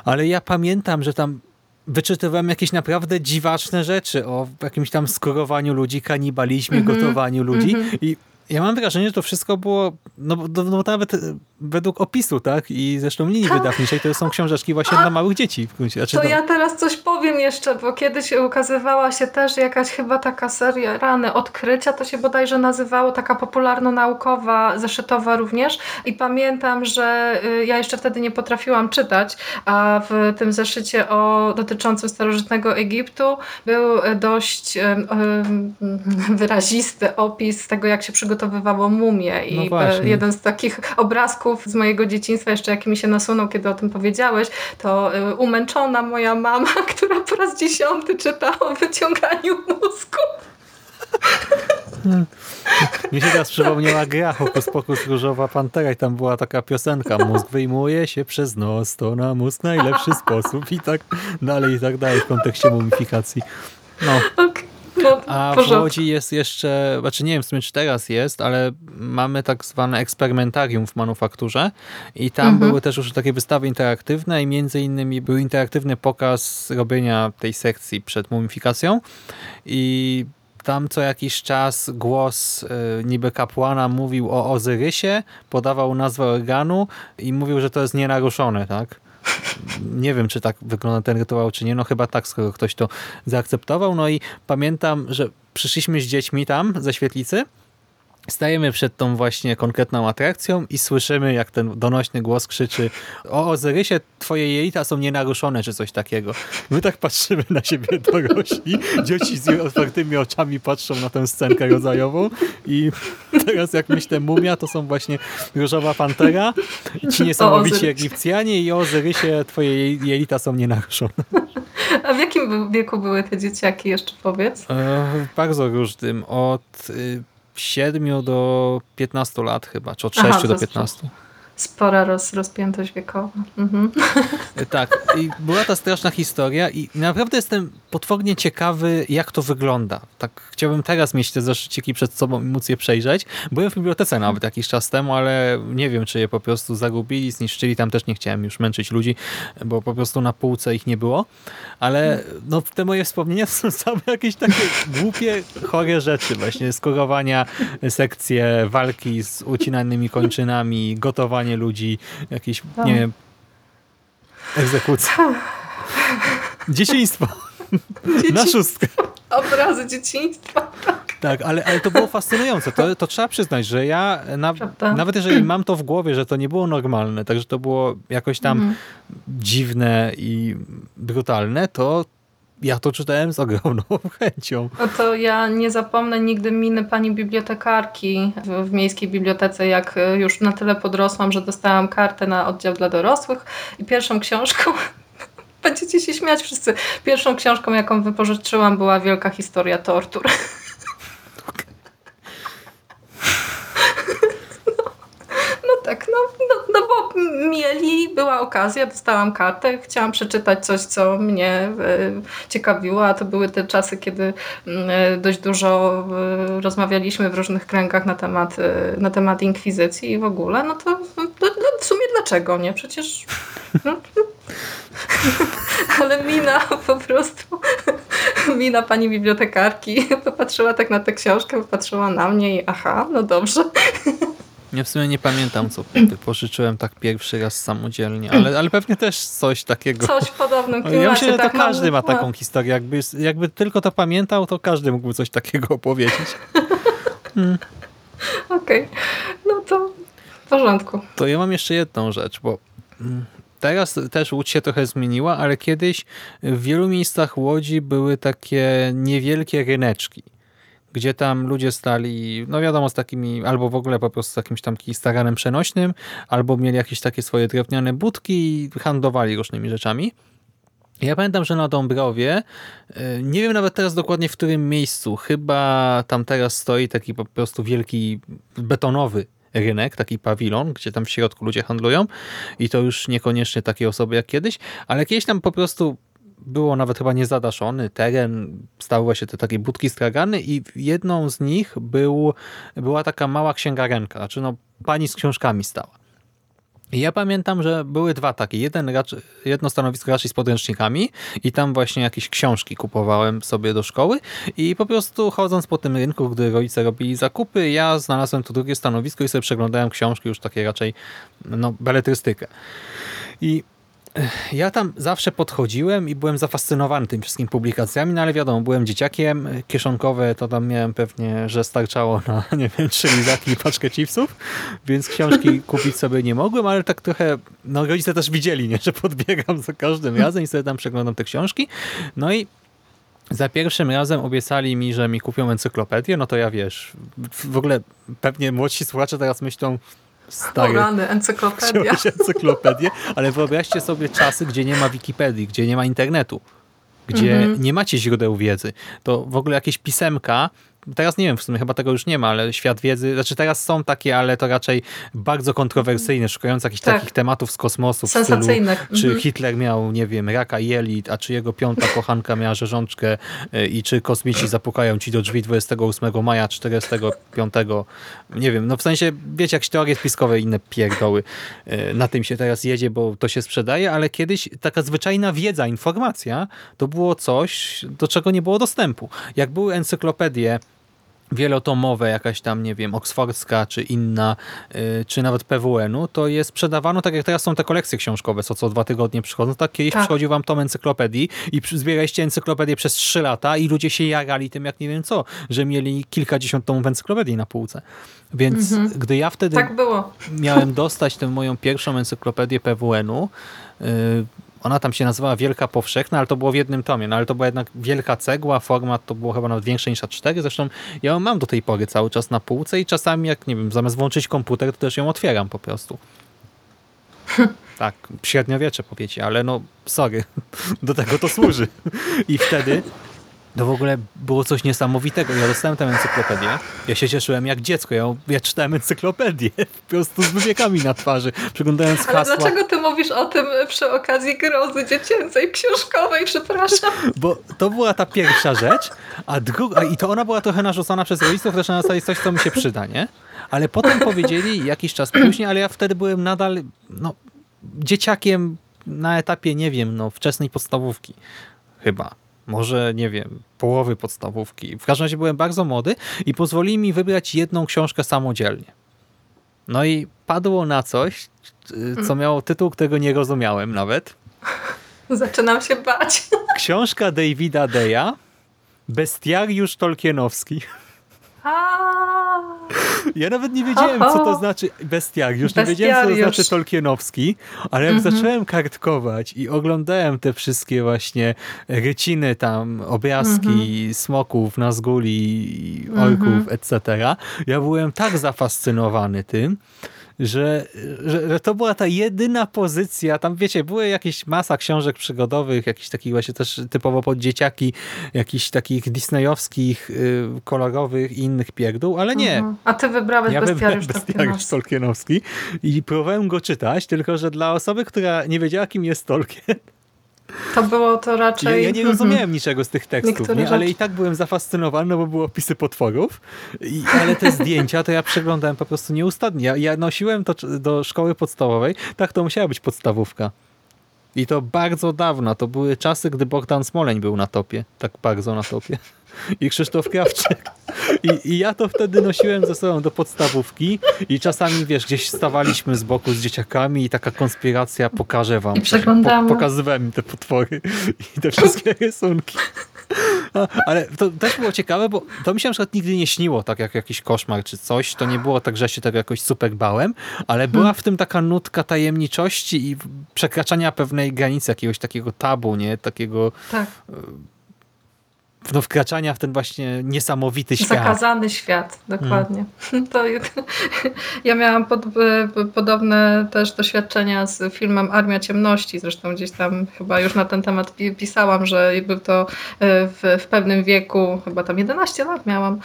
Ale ja pamiętam, że tam wyczytywałem jakieś naprawdę dziwaczne rzeczy o jakimś tam skorowaniu ludzi, kanibalizmie, Mhm. gotowaniu ludzi Mhm. i ja mam wrażenie, że to wszystko było, no, no, no nawet e, według opisu, tak? I zresztą linii Tak. wydawniczej to są książeczki właśnie dla małych dzieci. W gruncie. Znaczy, To no, ja teraz coś powiem jeszcze, bo kiedyś ukazywała się też jakaś chyba taka seria Rany Odkrycia, to się bodajże nazywało, taka popularno-naukowa, zeszytowa również. I pamiętam, że y, ja jeszcze wtedy nie potrafiłam czytać, a w tym zeszycie o, dotyczącym starożytnego Egiptu był y, dość y, wyrazisty opis tego, jak się przygotowywało mumie. No I właśnie. y, jeden z takich obrazków z mojego dzieciństwa, jeszcze jaki mi się nasunął, kiedy o tym powiedziałeś, to y, umęczona moja mama, [LAUGHS] która po raz dziesiąty czyta o wyciąganiu mózgu. [LAUGHS] Mi się teraz przypomniała gra Hokus Pokus Różowa Pantera i tam była taka piosenka Mózg wyjmuje się przez nos, to na mózg najlepszy sposób i tak dalej, i tak dalej w kontekście mumifikacji. No, [LAUGHS] Okej. No, a w. Łodzi jest jeszcze, znaczy nie wiem w sumie czy teraz jest, ale mamy tak zwane eksperymentarium w manufakturze i tam Mhm. były też już takie wystawy interaktywne i między innymi był interaktywny pokaz robienia tej sekcji przed mumifikacją i tam co jakiś czas głos y, niby kapłana mówił o Ozyrysie, podawał nazwę organu i mówił, że to jest nienaruszone, tak? Nie wiem, czy tak wygląda ten rytuał, czy nie. No chyba tak, skoro ktoś to zaakceptował. No i pamiętam, że przyszliśmy z dziećmi tam ze świetlicy, stajemy przed tą właśnie konkretną atrakcją i słyszymy, jak ten donośny głos krzyczy o Ozyrysie, twoje jelita są nienaruszone, czy coś takiego. My tak patrzymy na siebie [LAUGHS] dorośli, dzieci z otwartymi oczami patrzą na tę scenkę rodzajową i [LAUGHS] teraz jak myślę mumia, to są właśnie Różowa Pantera, ci [LAUGHS] niesamowici. Egipcjanie i o Ozyrysie twoje jelita są nienaruszone. A w jakim wieku były te dzieciaki jeszcze powiedz? E, bardzo różnym, od y, 7 do 15 lat chyba, czy od Aha, 6 do to 15. Spora roz, rozpiętość wiekowa. Mhm. E, Tak, i była ta straszna historia i naprawdę jestem potwornie ciekawy, jak to wygląda. Tak chciałbym teraz mieć te zeszyciki przed sobą i móc je przejrzeć. Byłem w bibliotece nawet jakiś czas temu, ale nie wiem, czy je po prostu zagubili, zniszczyli. Tam też nie chciałem już męczyć ludzi, bo po prostu na półce ich nie było. Ale no, te moje wspomnienia są [LAUGHS] same jakieś takie głupie, chore rzeczy. Właśnie skorowania, sekcje walki z ucinanymi kończynami, gotowanie ludzi, jakieś, Tak. nie wiem, egzekucja. [LAUGHS] Dzieciństwo. Na szóstkę. Obrazy dzieciństwa. Tak, ale, ale to było fascynujące. To, to trzeba przyznać, że ja na, nawet jeżeli mam to w głowie, że to nie było normalne, także to było jakoś tam Mhm. dziwne i brutalne, to ja to czytałem z ogromną [LAUGHS] chęcią. No to ja nie zapomnę nigdy miny pani bibliotekarki w, w miejskiej bibliotece, jak e, już na tyle podrosłam, że dostałam kartę na oddział dla dorosłych i pierwszą książką, [LAUGHS] będziecie się śmiać wszyscy, pierwszą książką, jaką wypożyczyłam była Wielka Historia Tortur. [LAUGHS] No tak, no, no, no bo mieli, była okazja, dostałam kartę, chciałam przeczytać coś, co mnie e, ciekawiło, a to były te czasy, kiedy e, dość dużo e, rozmawialiśmy w różnych kręgach na temat, na temat inkwizycji i w ogóle, no to no, no, w sumie dlaczego nie? Przecież... No, [LAUGHS] ale mina po prostu, mina pani bibliotekarki popatrzyła tak na tę książkę, popatrzyła na mnie i aha, no dobrze. Ja w sumie nie pamiętam, co pożyczyłem tak pierwszy raz samodzielnie, ale, ale pewnie też coś takiego. Coś w podobnym klimacie. Ja myślę, że to tak, każdy ma taką historię. Jakby, jakby tylko to pamiętał, to każdy mógłby coś takiego [LAUGHS] opowiedzieć. Okej, no to w porządku. To ja mam jeszcze jedną rzecz, bo mm, teraz też Łódź się trochę zmieniła, ale kiedyś w wielu miejscach Łodzi były takie niewielkie ryneczki, gdzie tam ludzie stali, no wiadomo, z takimi, albo w ogóle po prostu z jakimś tam staranem przenośnym, albo mieli jakieś takie swoje drewniane budki i handlowali różnymi rzeczami. Ja pamiętam, że na Dąbrowie, y, nie wiem nawet teraz dokładnie w którym miejscu, chyba tam teraz stoi taki po prostu wielki betonowy rynek, taki pawilon, gdzie tam w środku ludzie handlują i to już niekoniecznie takie osoby jak kiedyś, ale kiedyś tam po prostu było nawet chyba niezadaszony teren, stały właśnie te takie budki stragany i jedną z nich był, była taka mała księgarenka, znaczy no pani z książkami stała. I Ja pamiętam, że były dwa takie. Jeden raczej, jedno stanowisko raczej z podręcznikami i tam właśnie jakieś książki kupowałem sobie do szkoły i po prostu chodząc po tym rynku, gdy rodzice robili zakupy, ja znalazłem to drugie stanowisko i sobie przeglądałem książki już takie raczej no, beletrystykę. I ja tam zawsze podchodziłem i byłem zafascynowany tymi wszystkimi publikacjami, no ale wiadomo, byłem dzieciakiem, kieszonkowe to tam miałem pewnie, że starczało na, [LAUGHS] nie wiem, trzy lizaki i paczkę chipsów, więc książki [LAUGHS] kupić sobie nie mogłem, ale tak trochę, no rodzice też widzieli, nie, że podbiegam za każdym razem i sobie tam przeglądam te książki, no i za pierwszym razem obiecali mi, że mi kupią encyklopedię, no to ja wiesz, w ogóle pewnie młodsi słuchacze teraz myślą, O stary, rany, encyklopedia. [LAUGHS] Encyklopedię, ale wyobraźcie sobie czasy, gdzie nie ma Wikipedii, gdzie nie ma internetu, gdzie Mhm. nie macie źródeł wiedzy. To w ogóle jakieś pisemka teraz nie wiem, w sumie chyba tego już nie ma, ale świat wiedzy, znaczy teraz są takie, ale to raczej bardzo kontrowersyjne, szukające jakichś Tak. takich tematów z kosmosu, stylu, Sensacyjne. czy Mhm. Hitler miał, nie wiem, raka jelit, a czy jego piąta [LAUGHS] kochanka miała rzeżączkę y, i czy kosmici zapukają ci do drzwi 28 maja 45. Nie wiem, no w sensie, wiecie, jakieś teorie spiskowe i inne pierdoły. Y, Na tym się teraz jedzie, bo to się sprzedaje, ale kiedyś taka zwyczajna wiedza, informacja, to było coś, do czego nie było dostępu. Jak były encyklopedie wielotomowe, jakaś tam, nie wiem, oksfordzka, czy inna, y, czy nawet PWN-u, to je sprzedawano, tak jak teraz są te kolekcje książkowe, co co dwa tygodnie przychodzą, tak kiedyś Tak. przychodził wam tom encyklopedii i zbieraliście encyklopedię przez trzy lata i ludzie się jarali tym, jak nie wiem co, że mieli kilkadziesiąt tomów encyklopedii na półce. Więc gdy ja wtedy Tak miałem dostać tę moją pierwszą encyklopedię PWN-u. Yy, Ona tam się nazywała Wielka Powszechna, ale to było w jednym tomie. No ale to była jednak wielka cegła, format to było chyba nawet większe niż A4. Zresztą ja ją mam do tej pory cały czas na półce i czasami jak, nie wiem, zamiast włączyć komputer, to też ją otwieram po prostu. [LAUGHS] Tak, średniowiecze powiecie, ale no sorry, [LAUGHS] do tego to służy. I wtedy to w ogóle było coś niesamowitego. Ja dostałem tę encyklopedię. Ja się cieszyłem jak dziecko. Ja, ja czytałem encyklopedię [LAUGHS] po prostu z wybiegami na twarzy, przeglądając Ale hasła. dlaczego ty mówisz o tym przy okazji grozy dziecięcej, książkowej, przepraszam? Bo to była ta pierwsza rzecz, a druga, i to ona była trochę narzucona przez rodziców, też na zasadzie coś, co mi się przyda, nie? Ale potem powiedzieli jakiś czas później, ale ja wtedy byłem nadal no, dzieciakiem na etapie, nie wiem, no, wczesnej podstawówki. Chyba. Może, nie wiem, połowy podstawówki. W każdym razie byłem bardzo młody i pozwolili mi wybrać jedną książkę samodzielnie. No i padło na coś, y, co miało tytuł, którego nie rozumiałem nawet. Zaczynam się bać. [LAUGHS] Książka Davida Deya, Bestiariusz Tolkienowski. A, Ja nawet nie wiedziałem, co to znaczy bestiariusz. Nie wiedziałem, co to znaczy Tolkienowski, ale jak zacząłem kartkować i oglądałem te wszystkie właśnie ryciny tam, obrazki smoków, nazguli, orków, etc., ja byłem tak zafascynowany tym, że, że, że to była ta jedyna pozycja, tam wiecie, były jakieś masa książek przygodowych, jakichś takich właśnie też typowo pod dzieciaki, jakichś takich disneyowskich, y, kolorowych i innych pierdół, ale nie. mhm. A ty wybrałeś Ja bestiariusz [LAUGHS] Bestiariusz. Tolkienowski i próbowałem go czytać, tylko że dla osoby, która nie wiedziała, kim jest Tolkien, To było to ja, raczej... ja nie rozumiałem niczego z tych tekstów, nie? ale i tak byłem zafascynowany, no bo były opisy potworów, I, ale te zdjęcia to ja przeglądałem po prostu nieustannie. Ja, ja nosiłem to do szkoły podstawowej, tak to musiała być podstawówka. I to bardzo dawno, to były czasy, gdy Bogdan Smoleń był na topie, tak bardzo na topie. I Krzysztof Krawczyk. I, I ja to wtedy nosiłem ze sobą do podstawówki i czasami, wiesz, gdzieś stawaliśmy z boku z dzieciakami i taka konspiracja, pokażę wam. I przeglądamy. pokazywałem im te potwory i te wszystkie rysunki. Ale to też było ciekawe, bo to mi się na przykład nigdy nie śniło, tak jak jakiś koszmar czy coś. To nie było tak, że się tego jakoś super bałem, ale była w tym taka nutka tajemniczości i przekraczania pewnej granicy, jakiegoś takiego tabu, nie? Takiego Tak, no, wkraczania w ten właśnie niesamowity świat. zakazany świat, dokładnie. [LAUGHS] To, [LAUGHS] ja miałam pod, e, podobne też doświadczenia z filmem Armia Ciemności, zresztą gdzieś tam chyba już na ten temat pi- pisałam, że był to e, w, w pewnym wieku, chyba tam 11 lat miałam,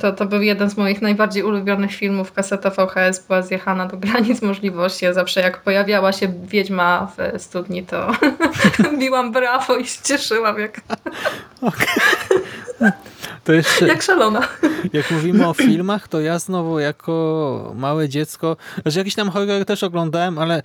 to, to był jeden z moich najbardziej ulubionych filmów, kaseta VHS była zjechana do granic [LAUGHS] możliwości, ja zawsze jak pojawiała się wiedźma w studni, to biłam brawo i się cieszyłam jak, To jeszcze, jak szalona. jak mówimy o filmach, to ja znowu jako małe dziecko, że jakiś tam horror też oglądałem, ale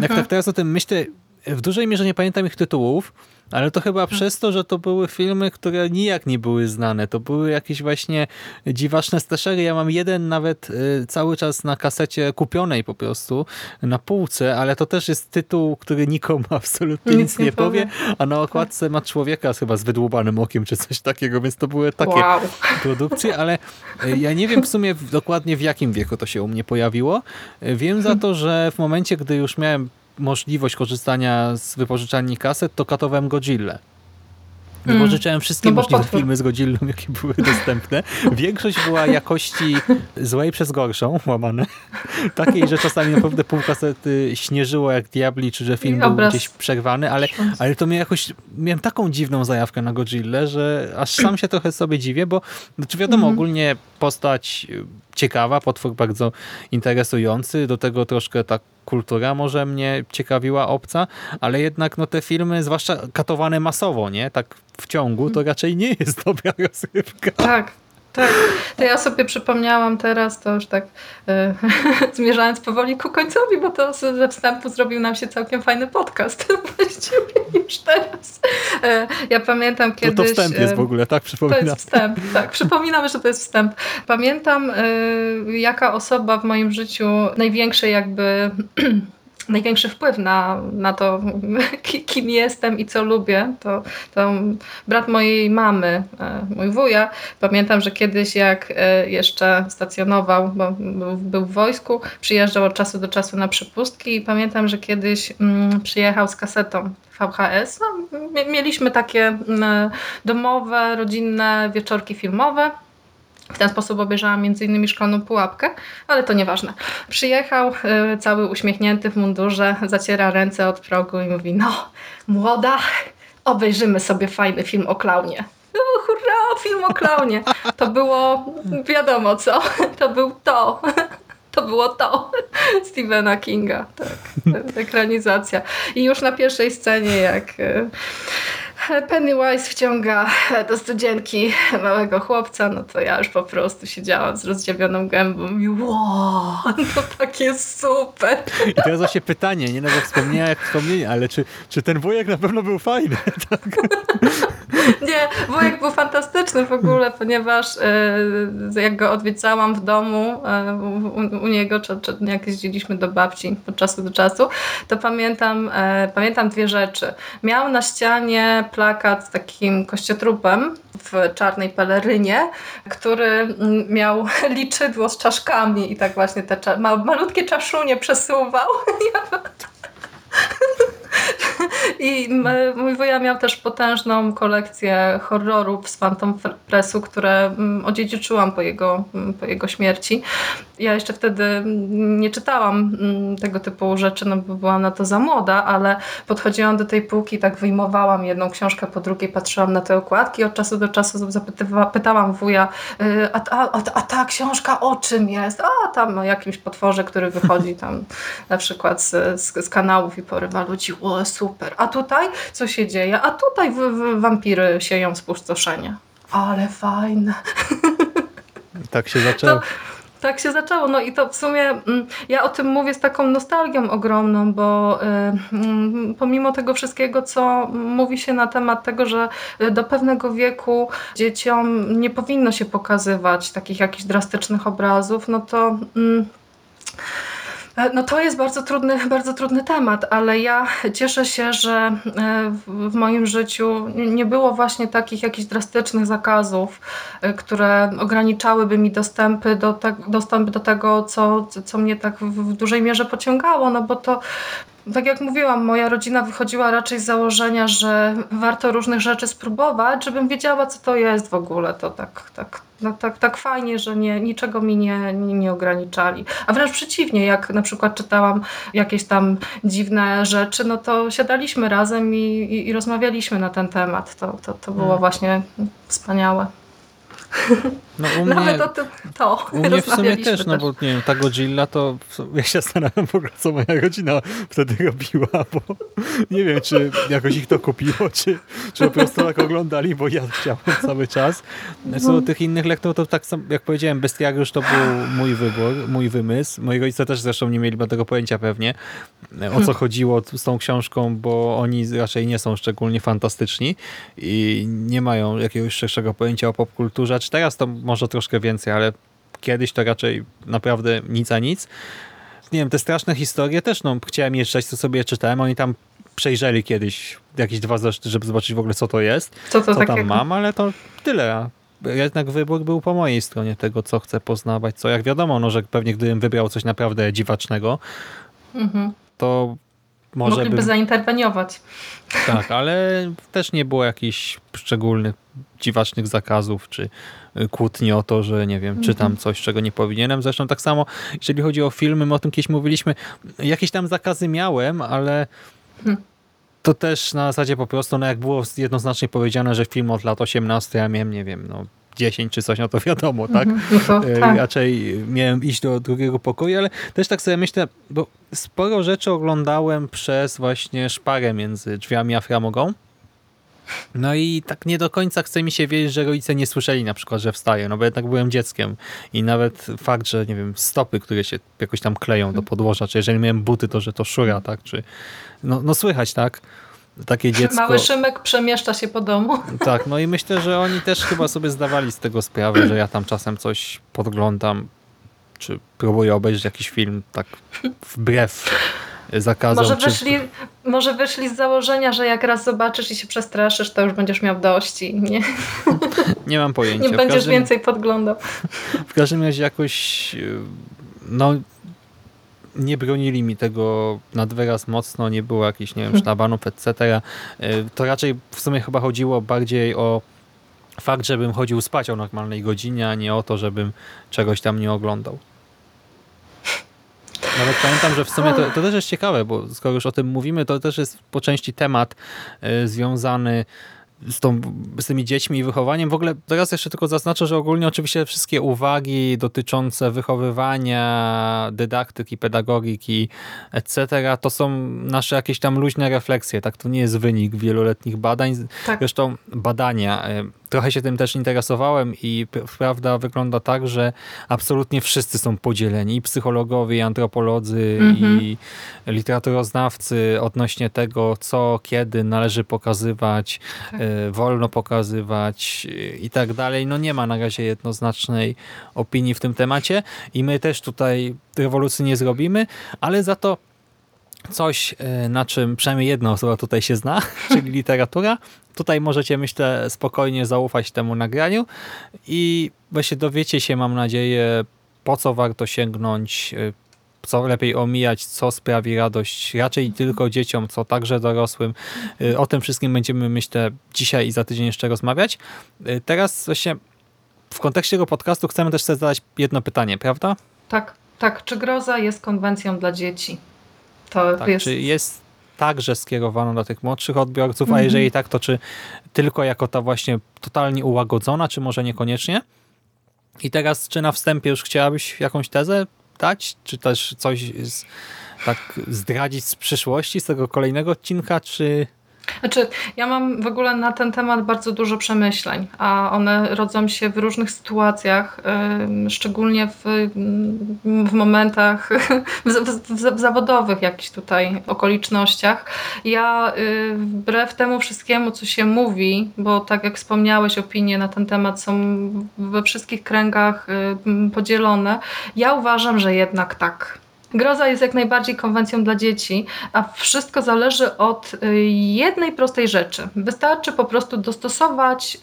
jak tak teraz o tym myślę, w dużej mierze nie pamiętam ich tytułów, ale to chyba przez to, że to były filmy, które nijak nie były znane. To były jakieś właśnie dziwaczne slashery. Ja mam jeden nawet y, cały czas na kasecie kupionej po prostu, na półce, ale to też jest tytuł, który nikomu [LAUGHS] absolutnie nic, Nic nie nie powie, powie. a na okładce ma człowieka chyba z wydłubanym okiem czy coś takiego, więc to były takie Wow. produkcje, ale y, ja nie wiem w sumie dokładnie w jakim wieku to się u mnie pojawiło. Y, Wiem za [LAUGHS] to, że w momencie, gdy już miałem możliwość korzystania z wypożyczalni kaset, to katowałem Godzilla. Mm. Wypożyczyłem wszystkie No możliwe filmy z Godzillą, [LAUGHS] jakie były dostępne. Większość była jakości złej przez gorszą, łamane. Takiej, że czasami naprawdę pół kasety śnieżyło jak diabli, czy że film był gdzieś przerwany, ale, ale to mnie jakoś, miałem taką dziwną zajawkę na Godzillę, że aż sam się trochę sobie dziwię, bo znaczy wiadomo, Mhm. ogólnie postać ciekawa, potwór bardzo interesujący, do tego troszkę ta kultura może mnie ciekawiła obca, ale jednak no te filmy, zwłaszcza katowane masowo, nie? Tak w ciągu, to raczej nie jest dobra [LAUGHS] rozrywka. Tak, tak. To ja sobie przypomniałam teraz, to już tak e, [LAUGHS] zmierzając powoli ku końcowi, bo to ze wstępu zrobił nam się całkiem fajny podcast. [LAUGHS] Właściwie już teraz. E, ja pamiętam kiedyś... to wstęp jest e, w ogóle, tak? To Przypominam. jest wstęp, tak. Przypominam, że to jest wstęp. Pamiętam, y, jaka osoba w moim życiu największy jakby [CLEARS THROAT] największy wpływ na, na to, [LAUGHS] ki- kim jestem i co lubię, to, to brat mojej mamy, e, mój wuja. Pamiętam, że kiedyś jak e, jeszcze stacjonował, bo był, w wojsku, przyjeżdżał od czasu do czasu na przepustki i pamiętam, że kiedyś mm, przyjechał z kasetą VHS. No, mie- mieliśmy takie domowe, rodzinne wieczorki filmowe. W ten sposób obejrzałam między innymi Szklaną Pułapkę, ale to nieważne. Przyjechał y, cały uśmiechnięty w mundurze, zaciera ręce od progu i mówi, no młoda, obejrzymy sobie fajny film o klaunie. O, hurra, film o klaunie. To było wiadomo co, to był to. To było to Stephena Kinga, tak, [LAUGHS] ekranizacja. I już na pierwszej scenie, jak y, Pennywise wciąga do studzienki małego chłopca, no to ja już po prostu siedziałam z rozdziawioną gębą i wow, [LAUGHS] to takie super. I teraz właśnie pytanie, nie no bo wspomnienia jak wspomnienie, ale czy, czy ten wujek na pewno był fajny? [LAUGHS] Nie, wujek był fantastyczny w ogóle, ponieważ e, jak go odwiedzałam w domu e, u, u niego, czy, czy jak jeździliśmy do babci od czasu do czasu, to pamiętam, e, pamiętam dwie rzeczy. Miał na ścianie plakat z takim kościotrupem w czarnej pelerynie, który miał [LAUGHS] liczydło z czaszkami i tak właśnie te cza- ma, malutkie czaszunie przesuwał. [LAUGHS] [LAUGHS] I mój wuja miał też potężną kolekcję horrorów z Phantom Pressu, które mm, odziedziczyłam po jego, mm, po jego śmierci. Ja jeszcze wtedy mm, nie czytałam tego typu rzeczy, no bo byłam na to za młoda, ale podchodziłam do tej półki, tak wyjmowałam jedną książkę po drugiej, patrzyłam na te okładki, od czasu do czasu zapytywa, pytałam wuja, y, a, a, a, a ta książka o czym jest? A tam o jakimś potworze, który wychodzi tam [LAUGHS] na przykład z, z, z kanałów i porywa ludzi. O, super. A tutaj co się dzieje? A tutaj w, w, wampiry sieją spustoszenie. Ale fajne. [LAUGHS] Tak się zaczęło. To, tak się zaczęło. No i to w sumie mm, ja o tym mówię z taką nostalgią ogromną, bo y, mm, pomimo tego wszystkiego, co mówi się na temat tego, że y, do pewnego wieku dzieciom nie powinno się pokazywać takich jakichś drastycznych obrazów, no to. E, No to jest bardzo trudny, bardzo trudny temat, ale ja cieszę się, że e, w moim życiu nie- było właśnie takich jakichś drastycznych zakazów, e, które ograniczałyby mi dostępy do, te, dostęp do tego, co, co mnie tak w dużej mierze pociągało, no bo to tak jak mówiłam, moja rodzina wychodziła raczej z założenia, że warto różnych rzeczy spróbować, żebym wiedziała, co to jest w ogóle. To tak, tak, no, tak, tak fajnie, że nie, niczego mi nie, nie, nie ograniczali. A wręcz przeciwnie, jak na przykład czytałam jakieś tam dziwne rzeczy, no to siadaliśmy razem i, i, i rozmawialiśmy na ten temat. To, to, to było Hmm. właśnie wspaniałe. [LAUGHS] No u [LAUGHS] mnie, Nawet o tym to u mnie w sumie też, no bo nie wiem, ta Godzilla to ja się zastanawiam w ogóle, co moja rodzina wtedy robiła, bo nie wiem, czy jakoś ich to kupiło, czy, czy po prostu tak oglądali, bo ja chciałem cały czas. Co do tych innych lektur, to tak sam, jak powiedziałem, Bestiariusz to był mój wybór, mój wymysł. Moi rodzice też zresztą nie mieli tego pojęcia pewnie, o co [LAUGHS] chodziło z tą książką, bo oni raczej nie są szczególnie fantastyczni i nie mają jakiegoś szerszego pojęcia o popkulturze. Czy teraz to może troszkę więcej, ale kiedyś to raczej naprawdę nic a nic. Nie wiem, te straszne historie też, no chciałem je czytać, to sobie czytałem. Oni tam przejrzeli kiedyś jakieś dwa zeszyty, żeby zobaczyć w ogóle co to jest, Co to co tam mam, ale to tyle. Jednak wybór był po mojej stronie tego, co chcę poznawać, co jak wiadomo, no, że pewnie gdybym wybrał coś naprawdę dziwacznego, Mhm. to może Mogliby bym... zainterweniować. Tak, ale też nie było jakichś szczególnych dziwacznych zakazów, czy y, kłótni o to, że nie wiem, Mhm. czytam coś, czego nie powinienem. Zresztą tak samo, jeżeli chodzi o filmy, my o tym kiedyś mówiliśmy, jakieś tam zakazy miałem, ale Hmm. to też na zasadzie po prostu, no jak było jednoznacznie powiedziane, że film od lat 18, ja miałem, nie wiem, no 10 czy coś, no to wiadomo, tak? Mhm. No to, E, tak. Raczej miałem iść do drugiego pokoju, ale też tak sobie myślę, bo sporo rzeczy oglądałem przez właśnie szparę między drzwiami a framugą. No i tak nie do końca chce mi się wierzyć, że rodzice nie słyszeli na przykład, że wstaję, no bo jednak byłem dzieckiem i nawet fakt, że nie wiem, stopy, które się jakoś tam kleją do podłoża, czy jeżeli miałem buty, to że to szura, tak, czy no, no słychać, tak, takie dziecko. Mały Szymek przemieszcza się po domu. [LAUGHS] Tak, no i myślę, że oni też chyba sobie zdawali z tego sprawę, że ja tam czasem coś podglądam, czy próbuję obejrzeć jakiś film tak wbrew zakazom. Może czy... wyszli, może wyszli z założenia, że jak raz zobaczysz i się przestraszysz, to już będziesz miał dość i nie, Nie mam pojęcia. [LAUGHS] nie będziesz każdym, więcej podglądał. w każdym razie jakoś yy, no nie bronili mi tego nad wyraz mocno, nie było jakichś, nie wiem, [LAUGHS] sztabanów, etc. Yy, To raczej w sumie chyba chodziło bardziej o fakt, żebym chodził spać o normalnej godzinie, a nie o to, żebym czegoś tam nie oglądał. Nawet pamiętam, że w sumie to, to też jest ciekawe, bo skoro już o tym mówimy, to też jest po części temat y, związany z, tą, z tymi dziećmi i wychowaniem. W ogóle teraz jeszcze tylko zaznaczę, że ogólnie oczywiście wszystkie uwagi dotyczące wychowywania, dydaktyki, pedagogiki, etc. to są nasze jakieś tam luźne refleksje. Tak, to nie jest wynik wieloletnich badań. Tak. Zresztą badania. Trochę się tym też interesowałem i prawda wygląda tak, że absolutnie wszyscy są podzieleni. I psychologowie, i antropolodzy, Mhm. i literaturoznawcy odnośnie tego, co, kiedy należy pokazywać, Tak. y, wolno pokazywać y, i tak dalej. No nie ma na razie jednoznacznej opinii w tym temacie i my też tutaj rewolucji nie zrobimy, ale za to coś, y, na czym przynajmniej jedna osoba tutaj się zna, [LAUGHS] czyli literatura. Tutaj możecie, myślę, spokojnie zaufać temu nagraniu i właśnie dowiecie się, mam nadzieję, po co warto sięgnąć, y, co lepiej omijać, co sprawi radość raczej tylko dzieciom, co także dorosłym. Y, O tym wszystkim będziemy, myślę, dzisiaj i za tydzień jeszcze rozmawiać. Teraz właśnie w kontekście tego podcastu chcemy też sobie zadać jedno pytanie, prawda? Tak, tak. Czy groza jest konwencją dla dzieci? To Tak, jest. Czy jest także skierowana do tych młodszych odbiorców, a Mhm. jeżeli tak, to czy tylko jako ta właśnie totalnie ułagodzona, czy może niekoniecznie? I teraz, czy na wstępie już chciałabyś jakąś tezę dać, czy też coś z, tak zdradzić z przyszłości, z tego kolejnego odcinka, czy Znaczy, ja mam w ogóle na ten temat bardzo dużo przemyśleń, a one rodzą się w różnych sytuacjach, szczególnie w, ym, w momentach [LAUGHS] w, w, w zawodowych jakichś tutaj okolicznościach. Ja y, wbrew temu wszystkiemu, co się mówi, bo tak jak wspomniałeś, opinie na ten temat są we wszystkich kręgach y, podzielone, ja uważam, że jednak tak. Groza jest jak najbardziej konwencją dla dzieci, a wszystko zależy od y, jednej prostej rzeczy. Wystarczy po prostu dostosować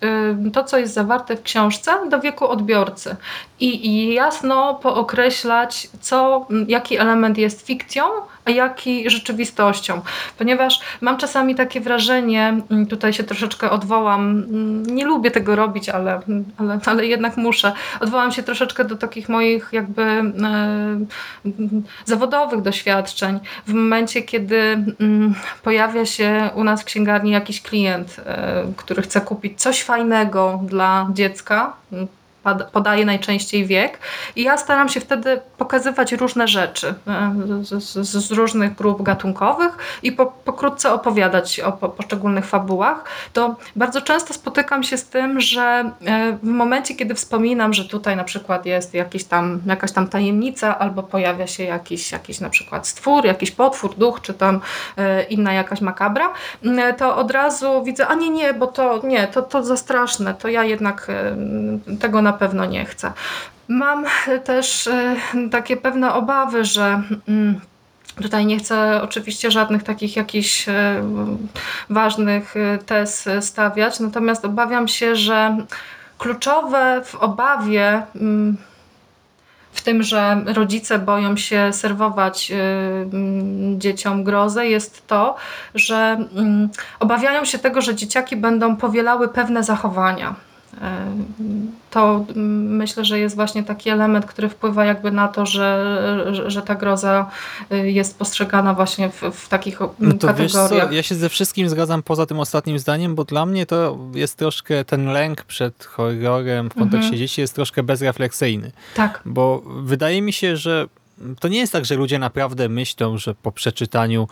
y, to, co jest zawarte w książce, do wieku odbiorcy i, jasno pookreślać, co, jaki element jest fikcją, a jaki rzeczywistością. Ponieważ mam czasami takie wrażenie, m, tutaj się troszeczkę odwołam, m, nie lubię tego robić, ale, ale, ale jednak muszę. Odwołam się troszeczkę do takich moich jakby e, zawodowych doświadczeń. W momencie, kiedy mm, pojawia się u nas w księgarni jakiś klient, e, który chce kupić coś fajnego dla dziecka, podaje najczęściej wiek. I ja staram się wtedy pokazywać różne rzeczy e, z, z, różnych grup gatunkowych i po, pokrótce opowiadać o po, poszczególnych fabułach, to bardzo często spotykam się z tym, że e, w momencie, kiedy wspominam, że tutaj na przykład jest jakiś tam, jakaś tam tajemnica albo pojawia się jakiś, jakiś na przykład stwór, jakiś potwór, duch, czy tam e, inna jakaś makabra, m, to od razu widzę, a nie, nie, bo to nie, to, to za straszne, to ja jednak tego na pewno nie chcę. Mam też e, takie pewne obawy, że mm, Tutaj nie chcę oczywiście żadnych takich jakichś e, ważnych tez stawiać, natomiast obawiam się, że kluczowe w obawie mm, w tym, że rodzice boją się serwować y, mm, dzieciom grozę, jest to, że obawiają się tego, że dzieciaki będą powielały pewne zachowania. To mm, myślę, że jest właśnie taki element, który wpływa jakby na to, że, że, ta groza y, jest postrzegana właśnie w, w takich No to wiesz co, kategoriach. ja się ze wszystkim zgadzam poza tym ostatnim zdaniem, bo dla mnie to jest troszkę ten lęk przed horrorem w kontekście Mhm. dzieci jest troszkę bezrefleksyjny. Tak. Bo wydaje mi się, że to nie jest tak, że ludzie naprawdę myślą, że po przeczytaniu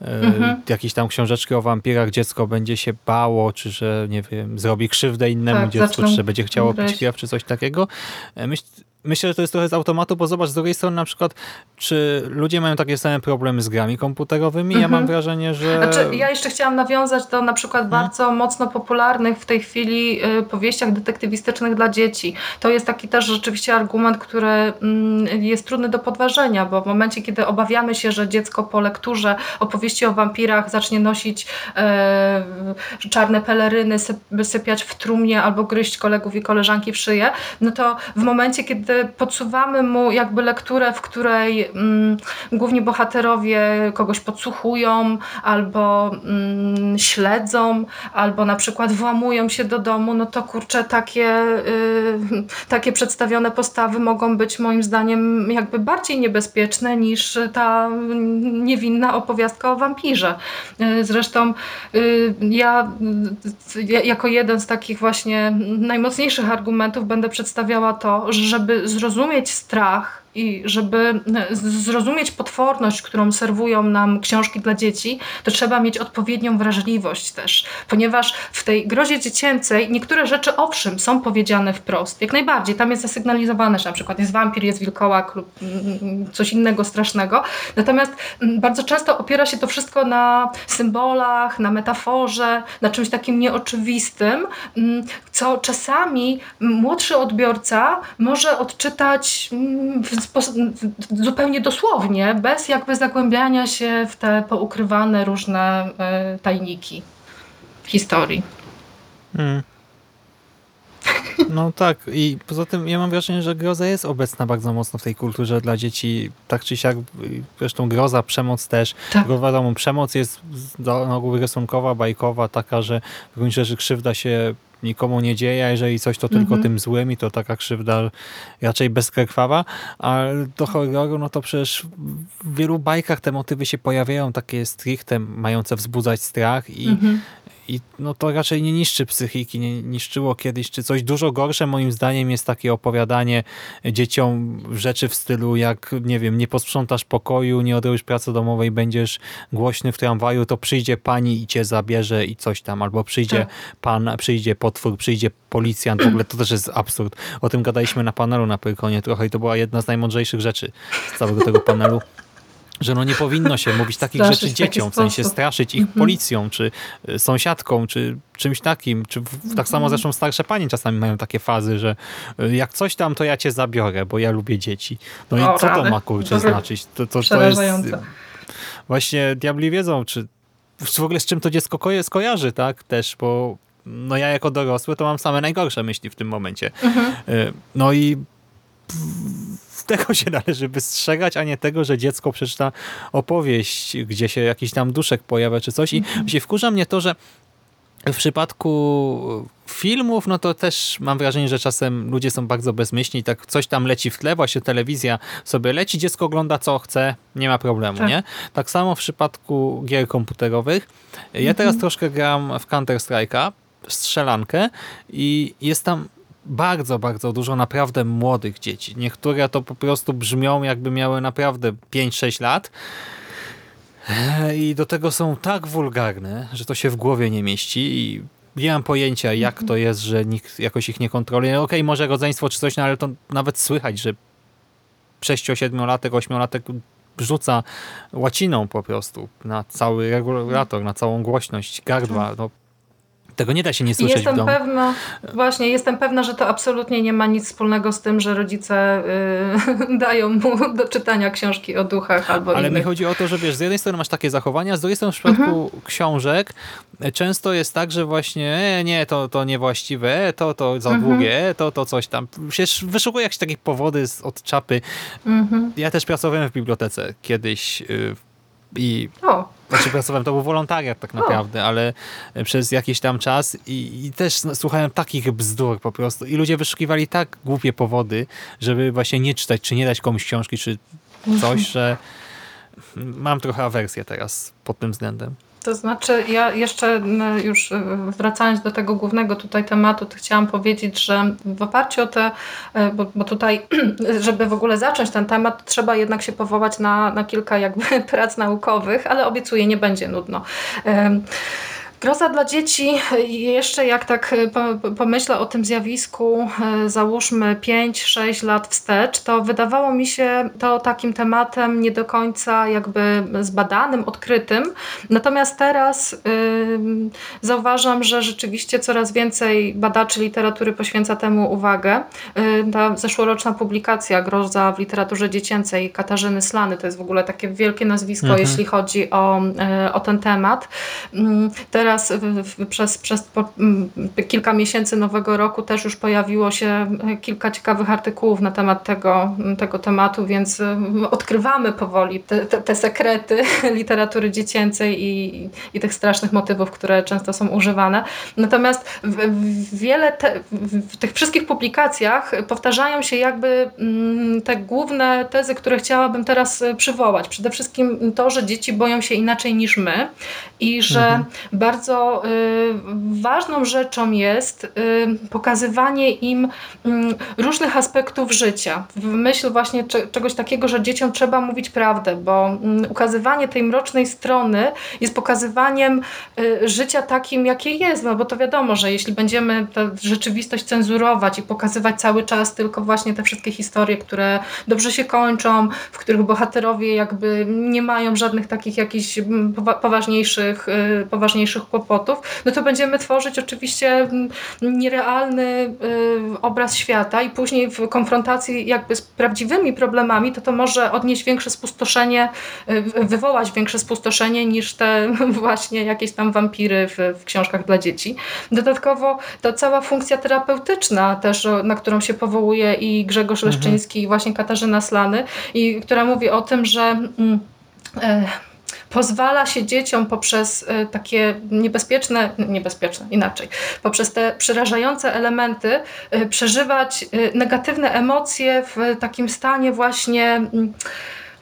Mhm. jakiejś tam książeczki o wampirach dziecko będzie się bało, czy że nie wiem, zrobi krzywdę innemu Tak, dziecku, czy że będzie chciało pić krew, czy coś takiego. E, Myśl, myślę, że to jest trochę z automatu, bo zobacz z drugiej strony na przykład, czy ludzie mają takie same problemy z grami komputerowymi. Ja Mhm. mam wrażenie, że... Znaczy, ja jeszcze chciałam nawiązać do na przykład bardzo mocno popularnych w tej chwili y, powieściach detektywistycznych dla dzieci. To jest taki też rzeczywiście argument, który mm, jest trudny do podważenia, bo w momencie, kiedy obawiamy się, że dziecko po lekturze opowieści o wampirach zacznie nosić e, czarne peleryny, syp- sypiać w trumnie albo gryźć kolegów i koleżanki w szyję, no to w momencie, kiedy podsuwamy mu jakby lekturę, w której mm, główni bohaterowie kogoś podsłuchują albo mm, śledzą, albo na przykład włamują się do domu, no to kurczę, takie, y, takie przedstawione postawy mogą być moim zdaniem jakby bardziej niebezpieczne niż ta niewinna opowiastka o wampirze. Y, Zresztą y, ja y, jako jeden z takich właśnie najmocniejszych argumentów będę przedstawiała to, że żeby zrozumieć strach i żeby e, zrozumieć potworność, którą serwują nam książki dla dzieci, to trzeba mieć odpowiednią wrażliwość też, ponieważ w tej grozie dziecięcej niektóre rzeczy owszem są powiedziane wprost, jak najbardziej, tam jest zasygnalizowane, że na przykład jest wampir, jest wilkołak lub mm, coś innego strasznego, natomiast mm, bardzo często opiera się to wszystko na symbolach, na metaforze, na czymś takim nieoczywistym, mm, co czasami młodszy odbiorca może odczytać mm, w- zupełnie dosłownie, bez jakby zagłębiania się w te poukrywane różne e, tajniki historii. Mm. No tak i poza tym ja mam wrażenie, że groza jest obecna bardzo mocno w tej kulturze dla dzieci, tak czy siak, zresztą groza, przemoc też. Tak. Tylko wiadomo, przemoc jest do ogół rysunkowa, bajkowa, taka, że w gruncie rzeczy krzywda się nikomu nie dzieje, a jeżeli coś, to tylko Mhm. tym złym i to taka krzywda raczej bezkrwawa, a do horroru, no to przecież w wielu bajkach te motywy się pojawiają, takie stricte mające wzbudzać strach i Mhm. I no to raczej nie niszczy psychiki, nie niszczyło kiedyś, czy coś dużo gorsze moim zdaniem jest takie opowiadanie dzieciom rzeczy w stylu jak, nie wiem, nie posprzątasz pokoju, nie odrobisz pracy domowej, będziesz głośny w tramwaju, to przyjdzie pani i cię zabierze i coś tam, albo przyjdzie Tak. pan, przyjdzie potwór, przyjdzie policjant, w ogóle to też jest absurd. O tym gadaliśmy na panelu na Pyrkonie trochę i to była jedna z najmądrzejszych rzeczy z całego tego panelu, że no nie powinno się mówić takich Straszyć rzeczy dzieciom, w sensie straszyć ich Mhm. policją, czy y, sąsiadką, czy czymś takim. Czy w, tak samo zresztą starsze panie czasami mają takie fazy, że y, jak coś tam, to ja cię zabiorę, bo ja lubię dzieci. No i O, co to ma kurczę znaczyć? To, to, to jest właśnie diabli wiedzą, czy w ogóle z czym to dziecko ko skojarzy, tak? Też, bo no ja jako dorosły to mam same najgorsze myśli w tym momencie. Mhm. Y, No i [LAUGHS] tego się należy wystrzegać, a nie tego, że dziecko przeczyta opowieść, gdzie się jakiś tam duszek pojawia czy coś. I się wkurza mnie to, że w przypadku filmów, no to też mam wrażenie, że czasem ludzie są bardzo bezmyślni, tak coś tam leci w tle, właśnie telewizja sobie leci, dziecko ogląda co chce, nie ma problemu, Tak. nie? Tak samo w przypadku gier komputerowych. Ja teraz troszkę gram w Counter Strike'a, strzelankę i jest tam bardzo, bardzo dużo naprawdę młodych dzieci. Niektóre to po prostu brzmią jakby miały naprawdę 5-6 lat. I do tego są tak wulgarne, że to się w głowie nie mieści i nie mam pojęcia, jak to jest, że nikt jakoś ich nie kontroluje. Okej, może rodzeństwo czy coś, no ale to nawet słychać, że 6-7-latek, 8-latek rzuca łaciną po prostu na cały regulator, na całą głośność gardła. No, Tego nie da się nie słyszeć w jestem domu. pewna, właśnie, jestem pewna, że to absolutnie nie ma nic wspólnego z tym, że rodzice y, [LAUGHS] dają mu do czytania książki o duchach albo Ale mi innych. chodzi o to, że wiesz, z jednej strony masz takie zachowania, z drugiej strony w przypadku Mhm. książek e, często jest tak, że właśnie e, nie, to, to niewłaściwe, e, to, to za Mhm. długie, to, to coś tam. Przecież wyszukuję jakieś takie powody z, od czapy. Mhm. Ja też pracowałem w bibliotece kiedyś y, i O, Znaczy pracowałem, to był wolontariat tak naprawdę, ale przez jakiś tam czas i, i też słuchałem takich bzdur po prostu i ludzie wyszukiwali tak głupie powody, żeby właśnie nie czytać, czy nie dać komuś książki, czy coś, że mam trochę awersję teraz pod tym względem. To znaczy, ja jeszcze już y, wracając do tego głównego tutaj tematu, to chciałam powiedzieć, że w oparciu o te, y, bo, bo tutaj, [CLEARS THROAT] żeby w ogóle zacząć ten temat, trzeba jednak się powołać na, na kilka jakby [LAUGHS] prac naukowych, ale obiecuję, nie będzie nudno. Groza dla dzieci, jeszcze jak tak po- pomyślę o tym zjawisku, e, załóżmy 5-6 lat wstecz, to wydawało mi się to takim tematem nie do końca jakby zbadanym, odkrytym. Natomiast teraz ym, zauważam, że rzeczywiście coraz więcej badaczy literatury poświęca temu uwagę. Y, Ta zeszłoroczna publikacja Groza w literaturze dziecięcej Katarzyny Slany to jest w ogóle takie wielkie nazwisko, Mhm. jeśli chodzi o, e, o ten temat. Mm, Teraz przez, przez kilka miesięcy nowego roku też już pojawiło się kilka ciekawych artykułów na temat tego, tego tematu, więc odkrywamy powoli te, te, te sekrety [LAUGHS] literatury dziecięcej i, i tych strasznych motywów, które często są używane. Natomiast w, w wiele te, w, tych wszystkich publikacjach powtarzają się jakby te główne tezy, które chciałabym teraz e, przywołać. Przede wszystkim to, że dzieci boją się inaczej niż my i że Mhm. bardzo y, ważną rzeczą jest y, pokazywanie im mm, różnych aspektów życia. W myśl właśnie cze- czegoś takiego, że dzieciom trzeba mówić prawdę, bo mm, ukazywanie tej mrocznej strony jest pokazywaniem y, życia takim, jakie jest, no bo to wiadomo, że jeśli będziemy tę rzeczywistość cenzurować i pokazywać cały czas tylko właśnie te wszystkie historie, które dobrze się kończą, w których bohaterowie jakby nie mają żadnych takich jakichś mm, powa- poważniejszych, poważniejszych kłopotów, no to będziemy tworzyć oczywiście mm, nierealny y, obraz świata i później w konfrontacji jakby z prawdziwymi problemami, to to może odnieść większe spustoszenie, y, wywołać większe spustoszenie niż te [LAUGHS] właśnie jakieś tam wampiry w, w książkach dla dzieci. Dodatkowo ta cała funkcja terapeutyczna też, na którą się powołuje i Grzegorz Leszczyński i właśnie Katarzyna Slany i która mówi o tym, że mm, e, pozwala się dzieciom poprzez e, takie niebezpieczne, niebezpieczne, inaczej, poprzez te przerażające elementy e, przeżywać e, negatywne emocje w takim stanie właśnie mm,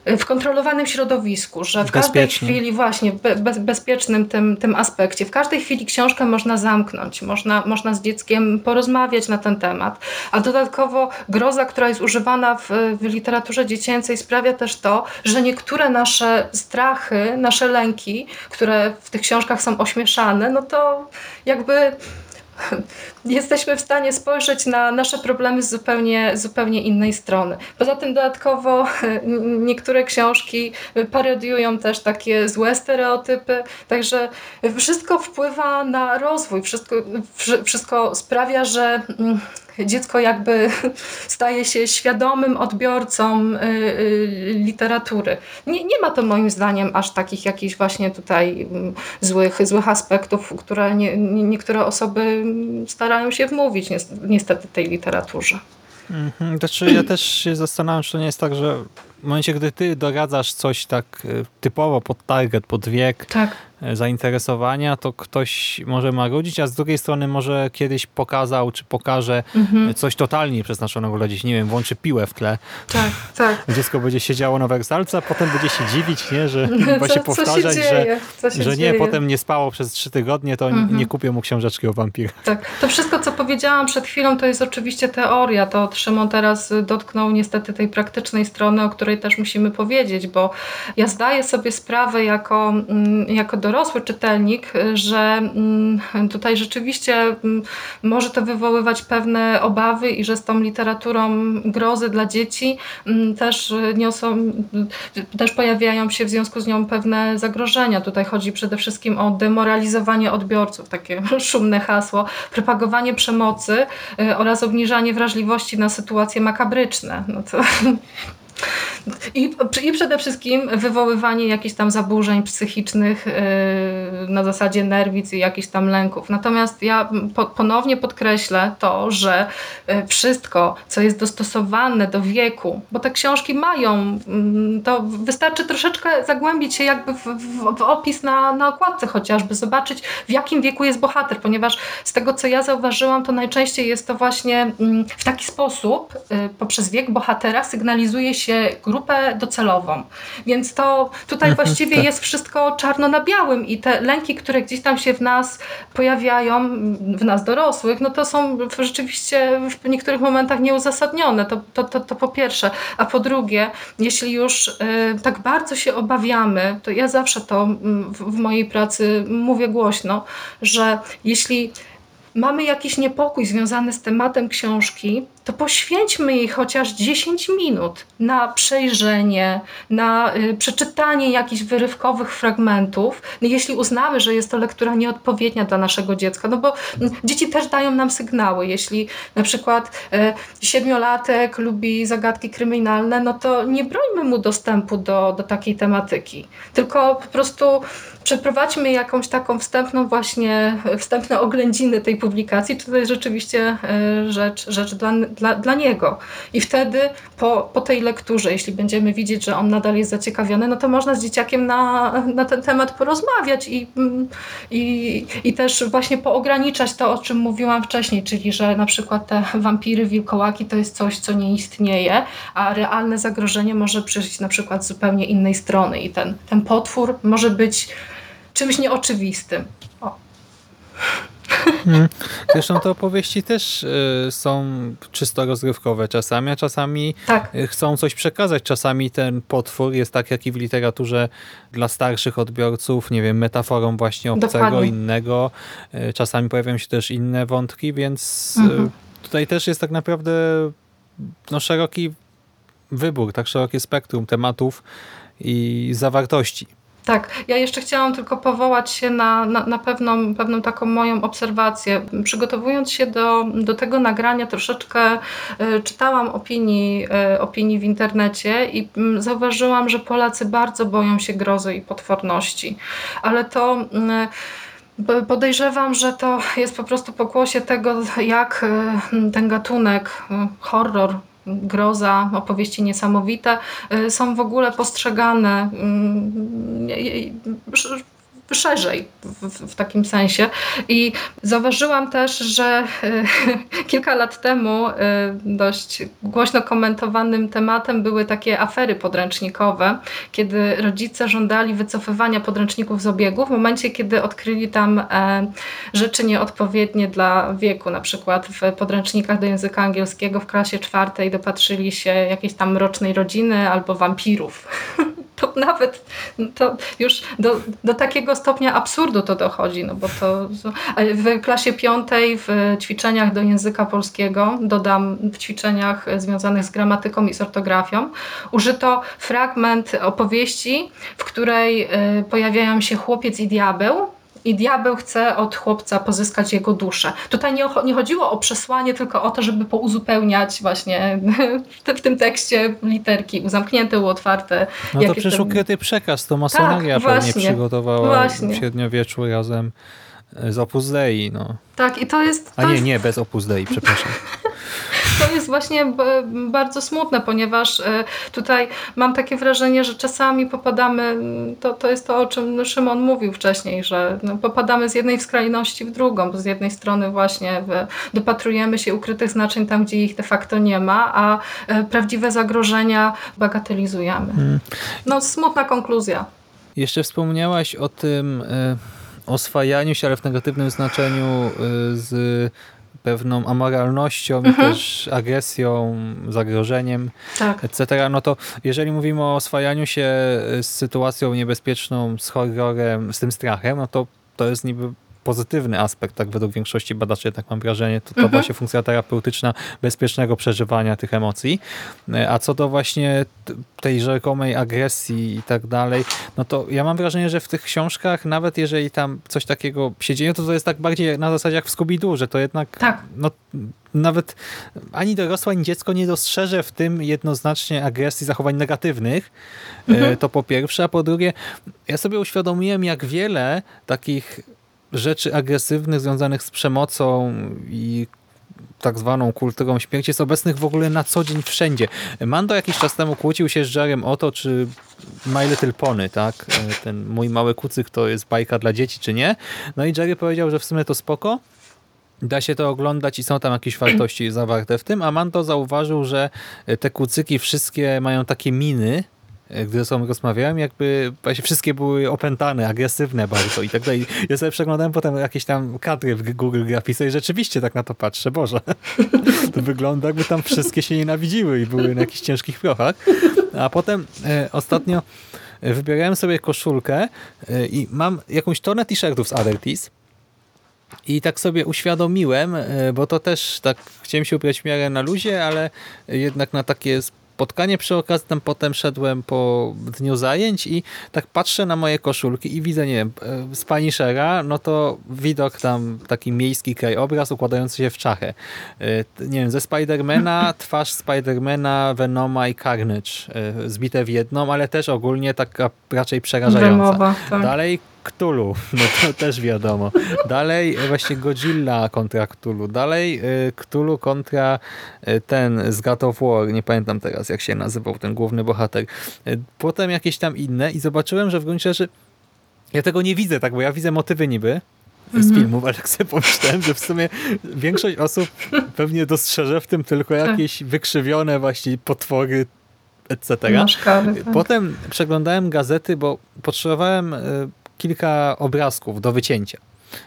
w kontrolowanym środowisku, że w każdej chwili właśnie bez, bezpiecznym tym, tym aspekcie, w każdej chwili książkę można zamknąć, można, można z dzieckiem porozmawiać na ten temat, a dodatkowo groza, która jest używana w, w literaturze dziecięcej sprawia też to, że niektóre nasze strachy, nasze lęki, które w tych książkach są ośmieszane, no to jakby jesteśmy w stanie spojrzeć na nasze problemy z zupełnie, zupełnie innej strony. Poza tym dodatkowo [LAUGHS] niektóre książki parodiują też takie złe stereotypy, także wszystko wpływa na rozwój, wszystko, wszy- wszystko sprawia, że mm, dziecko jakby [LAUGHS] staje się świadomym odbiorcą y, y, literatury. Nie, nie ma to moim zdaniem aż takich jakichś właśnie tutaj mm, złych, złych aspektów, które nie, nie, niektóre osoby mm, starają się wmówić nies- niestety tej literaturze. Mhm. Znaczy ja też się zastanawiam, czy to nie jest tak, że w momencie, gdy ty doradzasz coś tak y, typowo pod target, pod wiek, Tak. Y, zainteresowania, to ktoś może marudzić, a z drugiej strony może kiedyś pokazał, czy pokaże Mhm. coś totalnie przeznaczonego dla dzieci. Nie wiem, włączy piłę w tle. Tak, tak. [LAUGHS] Dziecko będzie siedziało na wersalce, a potem będzie się dziwić, nie? że [LAUGHS] Co, się powtarzać, że, dzieje? Co się że nie, dzieje? potem nie spało przez trzy tygodnie, to Mhm. nie kupię mu książeczki o wampirach. Tak. To wszystko, co powiedziałam przed chwilą, to jest oczywiście teoria. To Szymon teraz dotknął niestety tej praktycznej strony, o której której też musimy powiedzieć, bo ja zdaję sobie sprawę jako, mm, jako dorosły czytelnik, że mm, tutaj rzeczywiście mm, może to wywoływać pewne obawy i że z tą literaturą grozy dla dzieci też niosą, też pojawiają się w związku z nią pewne zagrożenia. Tutaj chodzi przede wszystkim o demoralizowanie odbiorców, takie [LAUGHS] szumne hasło, propagowanie przemocy y, oraz obniżanie wrażliwości na sytuacje makabryczne. No to [LAUGHS] I, I przede wszystkim wywoływanie jakichś tam zaburzeń psychicznych yy, na zasadzie nerwic i jakichś tam lęków. Natomiast ja po, ponownie podkreślę to, że yy, wszystko, co jest dostosowane do wieku, bo te książki mają, yy, to wystarczy troszeczkę zagłębić się jakby w, w, w opis na, na okładce chociażby, zobaczyć w jakim wieku jest bohater, ponieważ z tego co ja zauważyłam, to najczęściej jest to właśnie mm, w taki sposób, y, poprzez wiek bohatera sygnalizuje się grupę docelową. Więc to tutaj mhm, właściwie tak. jest wszystko czarno na białym i te lęki, które gdzieś tam się w nas pojawiają, w nas dorosłych, no to są rzeczywiście w niektórych momentach nieuzasadnione. To, to, to, to po pierwsze. A po drugie, jeśli już y, tak bardzo się obawiamy, to ja zawsze to w, w mojej pracy mówię głośno, że jeśli mamy jakiś niepokój związany z tematem książki, to poświęćmy jej chociaż 10 minut na przejrzenie, na y, przeczytanie jakichś wyrywkowych fragmentów, no jeśli uznamy, że jest to lektura nieodpowiednia dla naszego dziecka, no bo mm, dzieci też dają nam sygnały. Jeśli na przykład y, siedmiolatek lubi zagadki kryminalne, no to nie brońmy mu dostępu do, do takiej tematyki, tylko po prostu przeprowadźmy jakąś taką wstępną właśnie, wstępne oględziny tej publikacji, czy to jest rzeczywiście y, rzecz, rzecz dla, dla, dla niego. I wtedy po, po tej lekturze, jeśli będziemy widzieć, że on nadal jest zaciekawiony, no to można z dzieciakiem na, na ten temat porozmawiać i, i, i też właśnie poograniczać to, o czym mówiłam wcześniej, czyli że na przykład te wampiry, wilkołaki to jest coś, co nie istnieje, a realne zagrożenie może przyjść na przykład z zupełnie innej strony i ten, ten potwór może być czymś nieoczywistym. O. Hmm. Zresztą te opowieści też y, są czysto rozrywkowe czasami, a czasami tak. Y, chcą coś przekazać. Czasami ten potwór jest tak jak i w literaturze dla starszych odbiorców, nie wiem, metaforą właśnie obcego, Dokładnie. innego. Y, czasami pojawiają się też inne wątki, więc mhm. tutaj też jest tak naprawdę no, szeroki wybór, tak szerokie spektrum tematów i zawartości. Tak, ja jeszcze chciałam tylko powołać się na, na, na, pewną, pewną taką moją obserwację. Przygotowując się do, do tego nagrania, troszeczkę y, czytałam opinii, y, opinii w internecie i y, zauważyłam, że Polacy bardzo boją się grozy i potworności. Ale to. Y, podejrzewam, że to jest po prostu pokłosie tego, jak ten gatunek horror groza, opowieści niesamowite y, są w ogóle postrzegane mm, szerzej w, w, takim sensie. I zauważyłam też, że y, [LAUGHS] kilka lat temu y, dość głośno komentowanym tematem były takie afery podręcznikowe, kiedy rodzice żądali wycofywania podręczników z obiegu w momencie, kiedy odkryli tam e, rzeczy nieodpowiednie dla wieku. Na przykład w podręcznikach do języka angielskiego w klasie czwartej dopatrzyli się jakiejś tam mrocznej rodziny albo wampirów. [LAUGHS] to nawet to już do, do takiego stopnia absurdu to dochodzi, no bo to w klasie piątej w ćwiczeniach do języka polskiego, dodam w ćwiczeniach związanych z gramatyką i z ortografią, użyto fragment opowieści, w której y, pojawiają się chłopiec i diabeł, i diabeł chce od chłopca pozyskać jego duszę. Tutaj nie, nie chodziło o przesłanie, tylko o to, żeby pouzupełniać właśnie [LAUGHS] w tym tekście literki zamknięte u otwarte. No to przecież ten... ukryty przekaz, to masoneria tak, pewnie przygotowała właśnie. w średniowieczu razem z Opus Dei. No. Tak, i to jest... To A nie, jest... nie, bez Opus Dei, przepraszam. [LAUGHS] to jest właśnie bardzo smutne, ponieważ e, tutaj mam takie wrażenie, że czasami popadamy, to, to jest to, o czym Szymon mówił wcześniej, że no, popadamy z jednej skrajności w drugą, bo z jednej strony właśnie dopatrujemy się ukrytych znaczeń tam, gdzie ich de facto nie ma, a e, prawdziwe zagrożenia bagatelizujemy. Hmm. No smutna konkluzja. Jeszcze wspomniałaś o tym e, oswajaniu się, ale w negatywnym znaczeniu z pewną amoralnością Mhm. też agresją, zagrożeniem, Tak. etc., no to jeżeli mówimy o oswajaniu się z sytuacją niebezpieczną, z horrorem, z tym strachem, no to to jest niby pozytywny aspekt, tak według większości badaczy, tak mam wrażenie, to, to Mhm. właśnie funkcja terapeutyczna bezpiecznego przeżywania tych emocji. E, A co do właśnie tej rzekomej agresji i tak dalej, no to ja mam wrażenie, że w tych książkach, nawet jeżeli tam coś takiego się dzieje, to to jest tak bardziej na zasadzie jak w Scooby-Doo, że to jednak Tak. no, nawet ani dorosłe, ani dziecko nie dostrzeże w tym jednoznacznie agresji, zachowań negatywnych. E, To po pierwsze, a po drugie, ja sobie uświadomiłem, jak wiele takich rzeczy agresywnych związanych z przemocą i tak zwaną kulturą śmierci jest obecnych w ogóle na co dzień wszędzie. Mando jakiś czas temu kłócił się z Jarem o to, czy My Little Pony, tak? E, Ten mój mały kucyk to jest bajka dla dzieci, czy nie? No i Jerry powiedział, że w sumie to spoko, Da się to oglądać i są tam jakieś wartości zawarte w tym, a Mando zauważył, że te kucyki wszystkie mają takie miny, gdy ze sobą rozmawiałem, jakby właśnie wszystkie były opętane, agresywne bardzo i tak dalej. Ja sobie przeglądałem potem jakieś tam kadry w Google Graphics i rzeczywiście tak na to patrzę, Boże. [LAUGHS] To wygląda jakby tam wszystkie się nienawidziły i były na jakichś ciężkich prochach. A potem e, ostatnio e, wybierałem sobie koszulkę e, i mam jakąś tonę t-shirtów z Adertis i tak sobie uświadomiłem, e, bo to też tak chciałem się ubrać w miarę na luzie, ale jednak na takie spotkanie przy okazji, tam potem szedłem po dniu zajęć i tak patrzę na moje koszulki i widzę, nie wiem, e, z Punishera, no to widok tam, taki miejski krajobraz układający się w czachę. E, Nie wiem, ze Spidermana, [CLEARS THROAT] twarz Spidermana, Venoma i Carnage e, zbite w jedną, ale też ogólnie taka raczej przerażająca. Wymowa, tak. Dalej Cthulhu, [LAUGHS] no to też wiadomo. Dalej e, właśnie Godzilla kontra Cthulhu. Dalej e, Cthulhu kontra e, ten z God of War, nie pamiętam teraz jak się nazywał ten główny bohater. Potem jakieś tam inne i zobaczyłem, że w gruncie rzeczy ja tego nie widzę, tak, bo ja widzę motywy niby z Mhm. filmów, ale jak sobie pomyślałem, że w sumie większość osób pewnie dostrzeże w tym tylko Tak. jakieś wykrzywione właśnie potwory, etc. Maszkary, tak. Potem przeglądałem gazety, bo potrzebowałem kilka obrazków do wycięcia.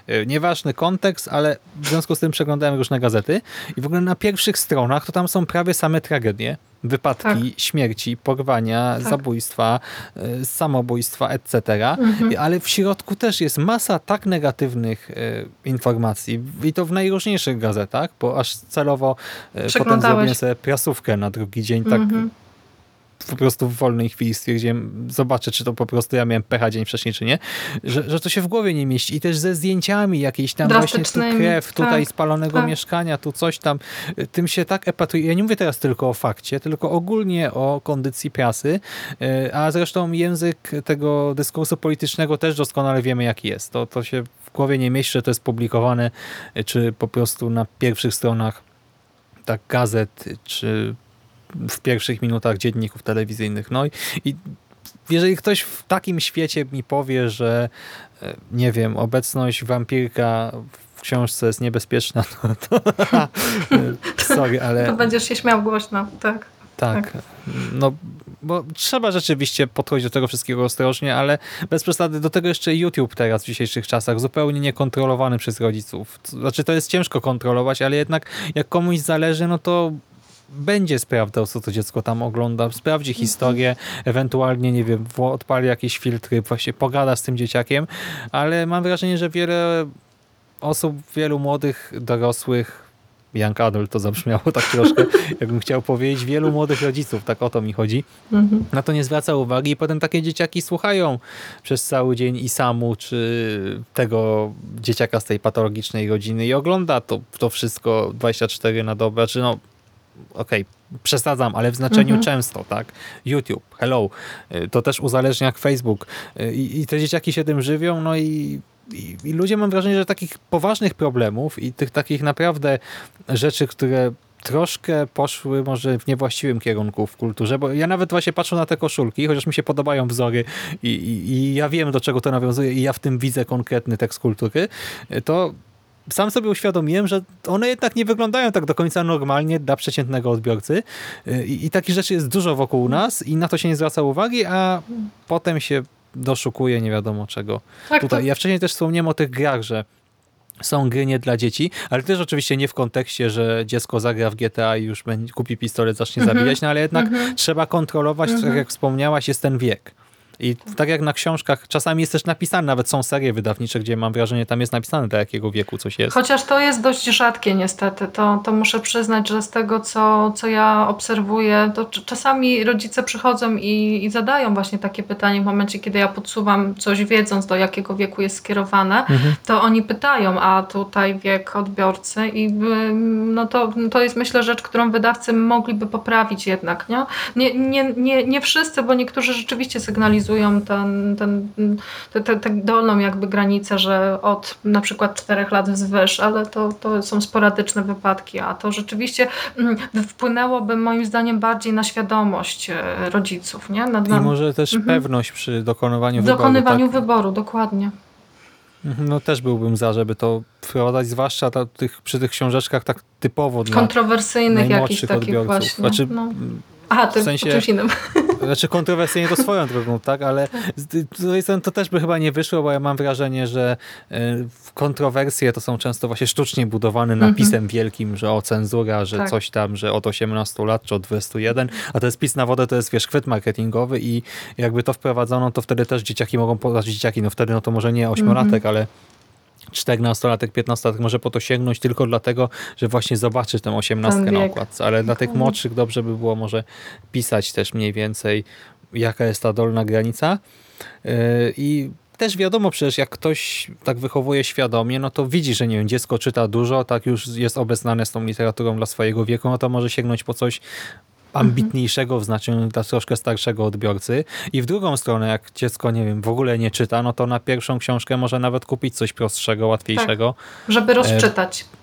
E, Nieważny kontekst, ale w związku z tym przeglądałem różne gazety i w ogóle na pierwszych stronach to tam są prawie same tragedie, wypadki, śmierci, porwania, Tak. zabójstwa, e, samobójstwa, etc. Mhm. Ale w środku też jest masa tak negatywnych e, informacji i to w najróżniejszych gazetach, bo aż celowo potem zrobiłem sobie prasówkę na drugi dzień, tak Mhm. Po prostu w wolnej chwili stwierdziłem, zobaczę, czy to po prostu ja miałem pecha dzień wcześniej, czy nie, że, że to się w głowie nie mieści. I też ze zdjęciami jakieś tam właśnie tu krew, tutaj tak, spalonego tak. mieszkania, tu coś tam. Tym się tak epatuje. Ja nie mówię teraz tylko o fakcie, tylko ogólnie o kondycji prasy, Yy, a zresztą język tego dyskursu politycznego też doskonale wiemy, jaki jest. To, to się w głowie nie mieści, że to jest publikowane, yy, czy po prostu na pierwszych stronach tak gazet, czy w pierwszych minutach dzienników telewizyjnych. No i, i jeżeli ktoś w takim świecie mi powie, że e, nie wiem, obecność wampirka w książce jest niebezpieczna, [LAUGHS] to, to [LAUGHS] sorry, ale To będziesz się śmiał głośno, tak. tak, no bo trzeba rzeczywiście podchodzić do tego wszystkiego ostrożnie, ale bez przesady do tego jeszcze YouTube teraz w dzisiejszych czasach, zupełnie niekontrolowany przez rodziców. Znaczy to jest ciężko kontrolować, ale jednak jak komuś zależy, no to będzie sprawdzał, co to dziecko tam ogląda, sprawdzi historię, ewentualnie, nie wiem, odpali jakieś filtry, właśnie pogada z tym dzieciakiem, ale mam wrażenie, że wiele osób, wielu młodych, dorosłych, young adult to zabrzmiało tak troszkę, [LAUGHS] jakbym chciał powiedzieć, wielu młodych rodziców, tak o to mi chodzi, Mhm. na to nie zwraca uwagi i potem takie dzieciaki słuchają przez cały dzień i samu, czy tego dzieciaka z tej patologicznej rodziny i ogląda to, to wszystko 24 na dobę, czy no okej, przesadzam, ale w znaczeniu Mhm. często, tak? YouTube, hello, Y, to też uzależnia jak Facebook Y, i, i te dzieciaki się tym żywią, no i, i, i ludzie mam wrażenie, że takich poważnych problemów i tych takich naprawdę rzeczy, które troszkę poszły może w niewłaściwym kierunku w kulturze, bo ja nawet właśnie patrzę na te koszulki, chociaż mi się podobają wzory i, i, i ja wiem, do czego to nawiązuje i ja w tym widzę konkretny tekst kultury, to sam sobie uświadomiłem, że one jednak nie wyglądają tak do końca normalnie dla przeciętnego odbiorcy i, i takich rzeczy jest dużo wokół nas i na to się nie zwraca uwagi, a potem się doszukuje nie wiadomo czego. Tak, Tutaj. to, Ja wcześniej też wspomniałem o tych grach, że są gry nie dla dzieci, ale też oczywiście nie w kontekście, że dziecko zagra w GTA i już będzie, kupi pistolet, zacznie Mhm. zabijać, no ale jednak Mhm. trzeba kontrolować, tak jak wspomniałaś, jest ten wiek. I tak jak na książkach, czasami jest też napisane, nawet są serie wydawnicze, gdzie mam wrażenie, tam jest napisane, do jakiego wieku coś jest. Chociaż to jest dość rzadkie niestety, to, to muszę przyznać, że z tego co, co ja obserwuję, to cz- czasami rodzice przychodzą i, i zadają właśnie takie pytanie w momencie, kiedy ja podsuwam coś wiedząc do jakiego wieku jest skierowane, Mhm. to oni pytają, a tutaj wiek odbiorcy i y, no to, to jest myślę rzecz, którą wydawcy mogliby poprawić jednak, nie? Nie, nie, nie, nie wszyscy, bo niektórzy rzeczywiście sygnalizują ten, ten, tę te, te dolną jakby granicę, że od na przykład czterech lat wzwyż, ale to, to są sporadyczne wypadki, a to rzeczywiście mm, wpłynęłoby moim zdaniem bardziej na świadomość e, rodziców, nie? Na, I może też Mhm. pewność przy dokonywaniu w wyboru. dokonywaniu tak? wyboru, dokładnie. Mhm, No też byłbym za, żeby to wprowadzać, zwłaszcza ta, tych, przy tych książeczkach tak typowo dla Kontrowersyjnych jakichś takich odbiorców. właśnie. Znaczy, no. Aha, to w sensie- czymś innym. [LAUGHS] Znaczy kontrowersyjnie to swoją drogą, tak? Ale z drugiej strony to też by chyba nie wyszło, bo ja mam wrażenie, że e, kontrowersje to są często właśnie sztucznie budowane Mhm. napisem wielkim, że o cenzura, że Tak. coś tam, że od 18 lat czy od 21, a to jest pis na wodę, to jest wiesz, chwyt marketingowy i jakby to wprowadzono, to wtedy też dzieciaki mogą, po- znaczy dzieciaki, no wtedy no to może nie ośmiolatek, Mhm. ale 14-latek, 15-latek może po to sięgnąć tylko dlatego, że właśnie zobaczy tę 18 Ten na okładce, ale dla tych Dokładnie. młodszych dobrze by było może pisać też mniej więcej jaka jest ta dolna granica. Yy, i też wiadomo przecież, jak ktoś tak wychowuje świadomie, no to widzi, że nie wiem, dziecko czyta dużo, tak już jest obeznane z tą literaturą dla swojego wieku, no to może sięgnąć po coś ambitniejszego w znaczeniu dla troszkę starszego odbiorcy. I w drugą stronę, jak dziecko, nie wiem, w ogóle nie czyta, no to na pierwszą książkę może nawet kupić coś prostszego, łatwiejszego. Żeby rozczytać. [LAUGHS]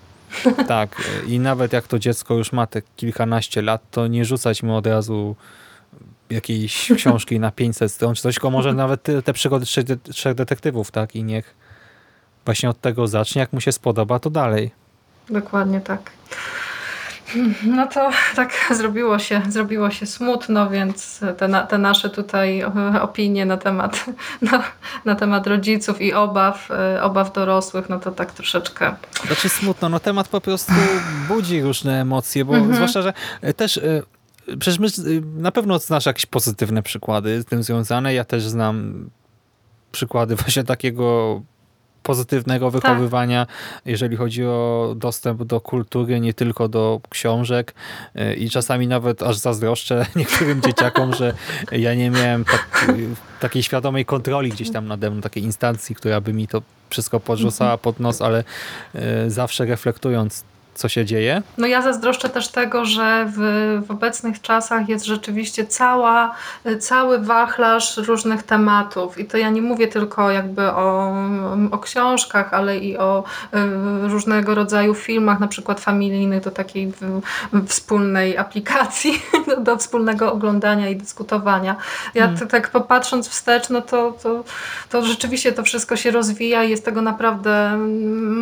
Tak. I nawet jak to dziecko już ma te kilkanaście lat, to nie rzucać mu od razu jakiejś [LAUGHS] książki na 500 stron, czy coś, tylko może nawet te, te przygody trzech, trzech detektywów, tak? I niech właśnie od tego zacznie. Jak mu się spodoba, to dalej. Dokładnie tak. No to tak zrobiło się, zrobiło się smutno, więc te, na, te nasze tutaj e, opinie na temat, [LAUGHS] na, na temat rodziców i obaw, e, obaw dorosłych, no to tak troszeczkę Znaczy smutno, no temat po prostu budzi różne emocje, bo Mhm. zwłaszcza, że e, też przecież my, na pewno znasz jakieś pozytywne przykłady z tym związane. Ja też znam przykłady [LAUGHS] właśnie takiego pozytywnego wychowywania, jeżeli chodzi o dostęp do kultury, nie tylko do książek. E, i czasami nawet aż zazdroszczę [LAUGHS] niektórym dzieciakom, że ja nie miałem tak, takiej świadomej kontroli gdzieś tam nade mną, takiej instancji, która by mi to wszystko podrzucała pod nos, ale e, zawsze reflektując, co się dzieje. No ja zazdroszczę też tego, że w, w obecnych czasach jest rzeczywiście cała, cały wachlarz różnych tematów i to ja nie mówię tylko jakby o, o książkach, ale i o y, różnego rodzaju filmach, na przykład familijnych do takiej w, wspólnej aplikacji, [LAUGHS] do, do wspólnego oglądania i dyskutowania. Ja Hmm. tak popatrząc wstecz, no to, to, to rzeczywiście to wszystko się rozwija i jest tego naprawdę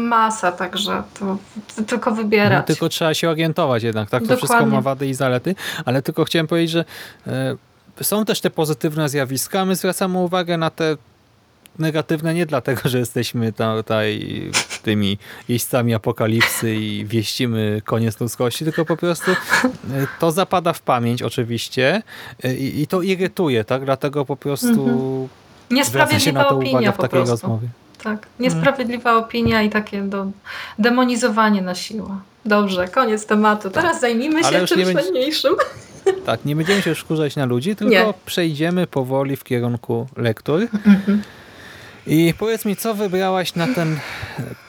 masa, także to, to tylko wybierać. No, tylko trzeba się orientować jednak, tak? To Dokładnie. wszystko ma wady i zalety, ale tylko chciałem powiedzieć, że e, są też te pozytywne zjawiska, my zwracamy uwagę na te negatywne nie dlatego, że jesteśmy ta- tutaj tymi jeźdźcami apokalipsy i wieścimy koniec ludzkości, tylko po prostu e, to zapada w pamięć oczywiście e, i, i to irytuje, tak? Dlatego po prostu Mhm. zwraca się na to uwagę w takiej prostu. rozmowie. Tak, niesprawiedliwa opinia i takie do, demonizowanie na siłę. Dobrze, koniec tematu. Teraz zajmijmy się czymś będzie-. [LAUGHS] Tak, nie będziemy się już wkurzać na ludzi, tylko Nie. przejdziemy powoli w kierunku lektur. Mhm. I powiedz mi, co wybrałaś na ten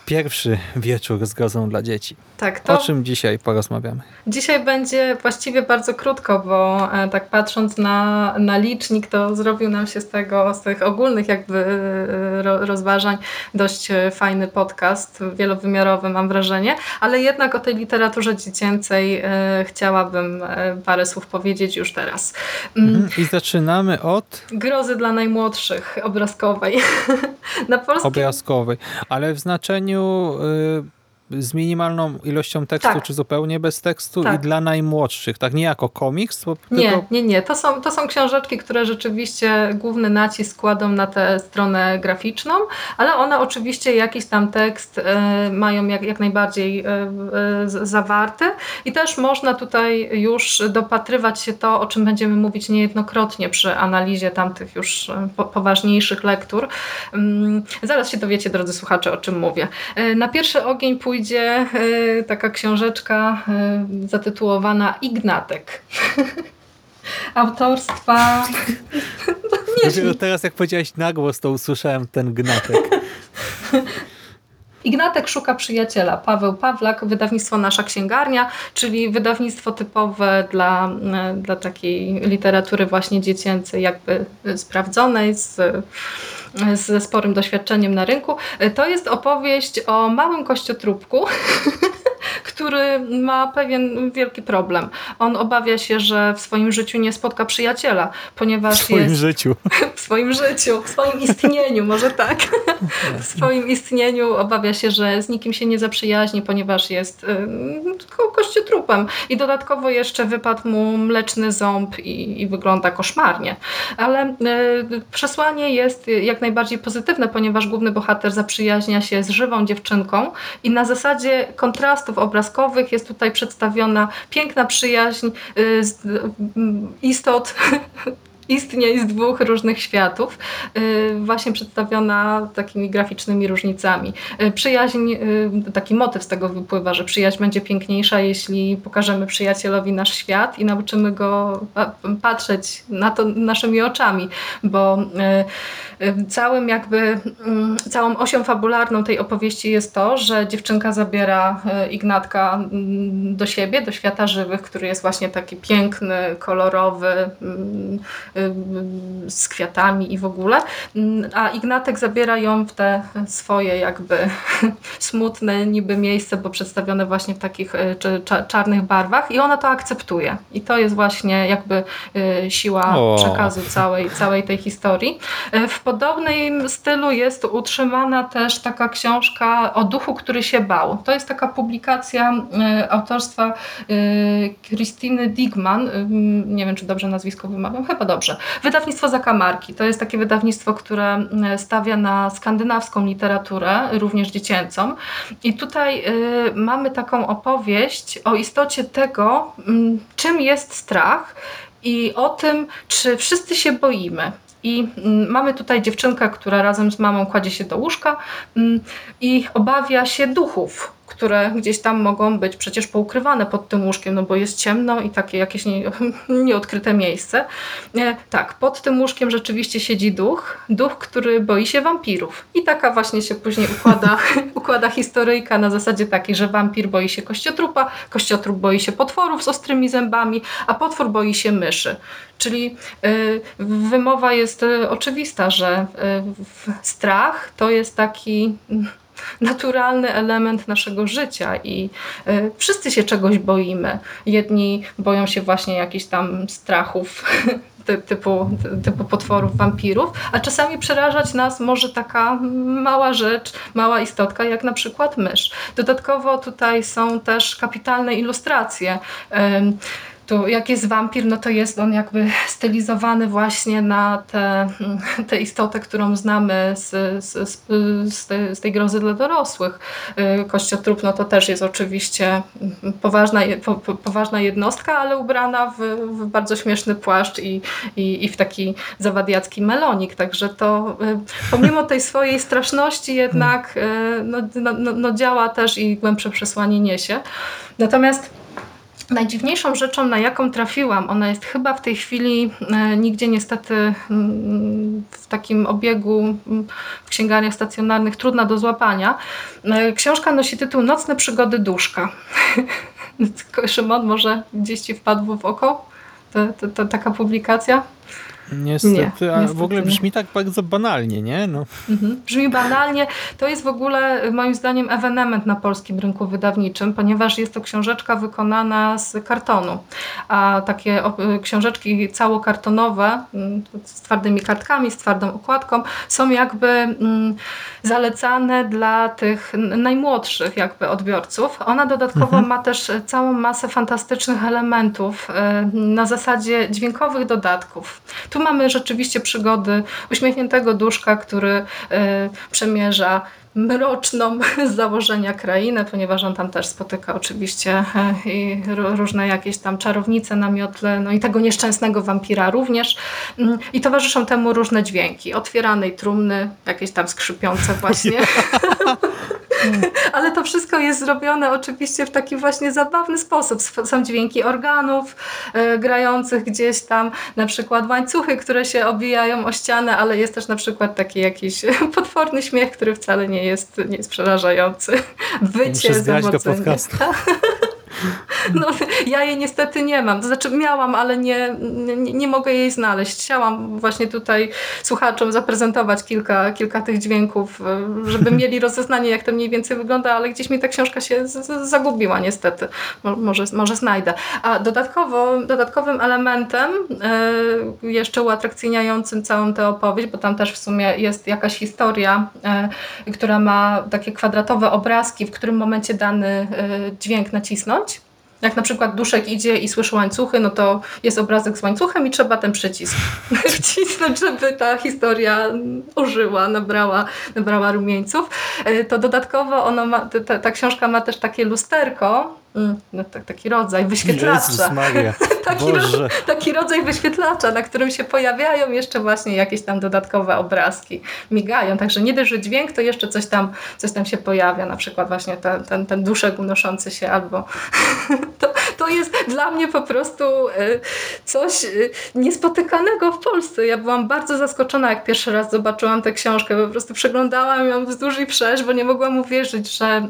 pierwszy wieczór z grozą dla dzieci? Tak, O to czym dzisiaj porozmawiamy? dzisiaj będzie właściwie bardzo krótko, bo e, tak patrząc na, na licznik, to zrobił nam się z tego, z tych ogólnych jakby e, ro, rozważań dość e, fajny podcast, wielowymiarowy mam wrażenie, ale jednak o tej literaturze dziecięcej chciałabym parę słów powiedzieć już teraz. Mm, Mhm. I zaczynamy od Grozy dla najmłodszych obrazkowej. [LAUGHS] Na polskim obrazkowej, ale w znaczeniu y, z minimalną ilością tekstu, Tak. czy zupełnie bez tekstu Tak. i dla najmłodszych, tak? Nie jako komiks, bo Nie, tylko... nie, nie. To są, to są książeczki, które rzeczywiście główny nacisk kładą na tę stronę graficzną, ale one oczywiście jakiś tam tekst e, mają jak, jak najbardziej e, z- zawarty i też można tutaj już dopatrywać się to, o czym będziemy mówić niejednokrotnie przy analizie tamtych już po, poważniejszych lektur. Mm, Zaraz się dowiecie, drodzy słuchacze, o czym mówię. Na pierwszy ogień pójdzie e, taka książeczka e, zatytułowana Ignatek. [LAUGHS] Autorstwa. [LAUGHS] Dopiero teraz, jak powiedziałeś na głos, to usłyszałem ten gnatek. [LAUGHS] Ignatek szuka przyjaciela. Paweł Pawlak, wydawnictwo Nasza Księgarnia, czyli wydawnictwo typowe dla, e, dla takiej literatury właśnie dziecięcej, jakby sprawdzonej, z, ze sporym doświadczeniem na rynku. To jest opowieść o małym kościotrupku, [LAUGHS] który ma pewien wielki problem. On obawia się, że w swoim życiu nie spotka przyjaciela, W ponieważ swoim jest życiu. [LAUGHS] w swoim życiu, w swoim istnieniu, może tak. [LAUGHS] W swoim istnieniu obawia się, że z nikim się nie zaprzyjaźni, ponieważ jest ym, ko- kościotrupem. I dodatkowo jeszcze wypadł mu mleczny ząb i, i wygląda koszmarnie. Ale y, przesłanie jest jak najbardziej pozytywne, ponieważ główny bohater zaprzyjaźnia się z żywą dziewczynką i na zasadzie kontrastów obrazkowych jest tutaj przedstawiona piękna przyjaźń y, y, istot [LAUGHS] istnień z dwóch różnych światów, y, właśnie przedstawiona takimi graficznymi różnicami. Przyjaźń, taki motyw z tego wypływa, że przyjaźń będzie piękniejsza, jeśli pokażemy przyjacielowi nasz świat i nauczymy go patrzeć na to naszymi oczami, bo całym jakby, mm, całą osią fabularną tej opowieści jest to, że dziewczynka zabiera y, Ignatka mm, do siebie, do świata żywych, który jest właśnie taki piękny, kolorowy, mm, y, z kwiatami i w ogóle. A Ignatek zabiera ją w te swoje jakby [LAUGHS] smutne niby miejsce, bo przedstawione właśnie w takich y, cza- czarnych barwach i ona to akceptuje. I to jest właśnie jakby y, siła O. przekazu całej, całej tej historii. Y, W podobnym stylu jest utrzymana też taka książka o duchu, który się bał. To jest taka publikacja y, autorstwa Krystyny Digman. Y, Nie wiem, czy dobrze nazwisko wymawiam. Chyba dobrze. Wydawnictwo Zakamarki. To jest takie wydawnictwo, które stawia na skandynawską literaturę, również dziecięcą. I tutaj mamy taką opowieść o istocie tego, czym jest strach i o tym, czy wszyscy się boimy. I mm, mamy tutaj dziewczynkę, która razem z mamą kładzie się do łóżka mm, i obawia się duchów, które gdzieś tam mogą być przecież poukrywane pod tym łóżkiem, no bo jest ciemno i takie jakieś nie, [LAUGHS] nieodkryte miejsce. E, tak, pod tym łóżkiem rzeczywiście siedzi duch, duch, który boi się wampirów. I taka właśnie się później układa, [LAUGHS] układa historyjka na zasadzie takiej, że wampir boi się kościotrupa, kościotrup boi się potworów z ostrymi zębami, a potwór boi się myszy. Czyli y, wymowa jest y, oczywista, że strach to jest taki naturalny element naszego życia i y, wszyscy się czegoś boimy. Jedni boją się właśnie jakichś tam strachów [LAUGHS] ty- typu, typu potworów, wampirów, a czasami przerażać nas może taka mała rzecz, mała istotka, jak na przykład mysz. Dodatkowo tutaj są też kapitalne ilustracje. Ym, tu jak jest wampir, no to jest on jakby stylizowany właśnie na tę te, [LAUGHS] tę istotę, którą znamy z, z, z, z, tej, grozy dla dorosłych. Y, Kościotrup no to też jest oczywiście poważna, po, poważna jednostka, ale ubrana w, w bardzo śmieszny płaszcz i, i, i w taki zawadiacki melonik. Także to y, pomimo tej swojej straszności jednak y, no, no, no, no działa też i głębsze przesłanie niesie. Natomiast Najdziwniejszą rzeczą, na jaką trafiłam, ona jest chyba w tej chwili e, nigdzie niestety mm, w takim obiegu mm, w księgarniach stacjonarnych trudna do złapania. E, Książka nosi tytuł Nocne przygody duszka. [LAUGHS] Szymon, może gdzieś ci wpadło w oko ta, ta, ta, taka publikacja? Niestety, a w niestety ogóle nie. brzmi tak bardzo banalnie, nie? No. Mhm. Brzmi banalnie. To jest w ogóle moim zdaniem ewenement na polskim rynku wydawniczym, ponieważ jest to książeczka wykonana z kartonu. A takie książeczki całokartonowe mm, z twardymi kartkami, z twardą okładką są jakby mm, zalecane dla tych najmłodszych jakby odbiorców. Ona dodatkowo ma też całą masę fantastycznych elementów e, na zasadzie dźwiękowych dodatków. Tu mamy rzeczywiście przygody uśmiechniętego duszka, który e, przemierza mroczną [LAUGHS] z założenia krainę, ponieważ on tam też spotyka oczywiście e, różne jakieś tam czarownice na miotle, no i tego nieszczęsnego wampira również. Mm, I towarzyszą temu różne dźwięki. Otwieranej trumny, jakieś tam skrzypiące [LAUGHS] właśnie. [LAUGHS] [LAUGHS] Ale to wszystko jest zrobione oczywiście w taki właśnie zabawny sposób. Są dźwięki organów e, grających gdzieś tam, na przykład łańcuchy, które się obijają o ścianę, ale jest też na przykład taki jakiś [LAUGHS] potworny śmiech, który wcale nie jest, nie jest przerażający. Wycie [LAUGHS] Muszę zgrać do podcastu. [LAUGHS] No, ja jej niestety nie mam. To znaczy miałam, ale nie, nie, nie mogę jej znaleźć. Chciałam właśnie tutaj słuchaczom zaprezentować kilka, kilka tych dźwięków, e, żeby [LAUGHS] mieli rozeznanie, jak to mniej więcej wygląda, ale gdzieś mi ta książka się z, z, zagubiła niestety. Mo, może, może znajdę. A dodatkowo, dodatkowym elementem e, jeszcze uatrakcyjniającym całą tę opowieść, bo tam też w sumie jest jakaś historia, e, która ma takie kwadratowe obrazki, w którym momencie dany dźwięk nacisnąć. Jak na przykład duszek idzie i słyszy łańcuchy, no to jest obrazek z łańcuchem i trzeba ten przycisk [LAUGHS] wcisnąć, żeby ta historia ożyła, nabrała, nabrała rumieńców. E, To dodatkowo ono ma, ta, ta książka ma też takie lusterko, no, tak, taki rodzaj wyświetlacza. Jezus Maria. [LAUGHS] Taki, Boże. taki rodzaj wyświetlacza, na którym się pojawiają jeszcze właśnie jakieś tam dodatkowe obrazki. Migają, także nie dość, że dźwięk, to jeszcze coś tam, coś tam się pojawia, na przykład właśnie ten, ten, ten duszek unoszący się albo... [LAUGHS] To, to jest dla mnie po prostu y, coś y, niespotykanego w Polsce. Ja byłam bardzo zaskoczona, jak pierwszy raz zobaczyłam tę książkę. Po prostu przeglądałam ją wzdłuż i wszerz, bo nie mogłam uwierzyć, że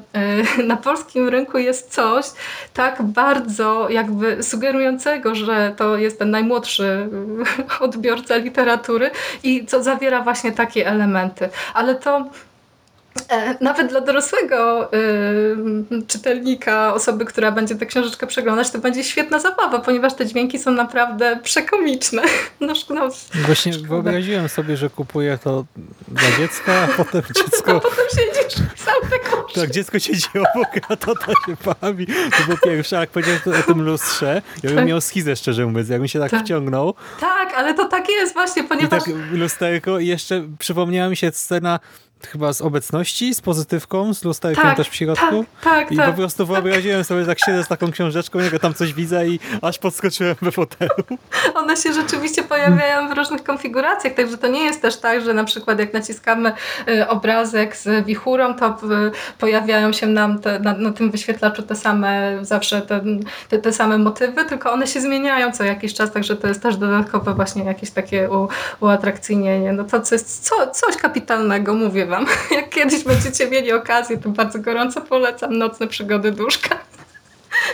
y, [LAUGHS] na polskim rynku jest coś tak bardzo jakby sugerującego, że to jest ten najmłodszy [LAUGHS] odbiorca literatury i co zawiera właśnie takie elementy. Ale to Nawet dla dorosłego y, czytelnika, osoby, która będzie tę książeczkę przeglądać, to będzie świetna zabawa, ponieważ te dźwięki są naprawdę przekomiczne. [LAUGHS] No, no, Właśnie wyobraziłem sobie, że kupuję to dla dziecka, a potem [LAUGHS] dziecko, potem siedzisz sam tego tak, dziecko siedzi obok, a tata się bawi. To było pierwsze, a jak powiedziałem to o tym lustrze, ja bym Tak. miał schizę, szczerze mówiąc, jakbym się tak, Tak. wciągnął Tak, ale to tak jest właśnie, i ponieważ tak lusterko i jeszcze przypomniała mi się scena chyba z obecności, z pozytywką, z lusterkiem tak, też w środku. tak, tak, I tak. po prostu wyobraziłem sobie, tak siedzę z taką książeczką, jak tam coś widzę i aż podskoczyłem we fotelu. [LAUGHS] One się rzeczywiście pojawiają w różnych konfiguracjach, także to nie jest też tak, że na przykład jak naciskamy y, obrazek z wichurą, to y, pojawiają się nam te, na, na tym wyświetlaczu te same zawsze te, te, te same motywy, tylko one się zmieniają co jakiś czas, także to jest też dodatkowe właśnie jakieś takie u, uatrakcyjnienie. No to co jest co, coś kapitalnego, mówię wam. [LAUGHS] Jak kiedyś będziecie mieli okazję, to bardzo gorąco polecam Nocne Przygody Duszka.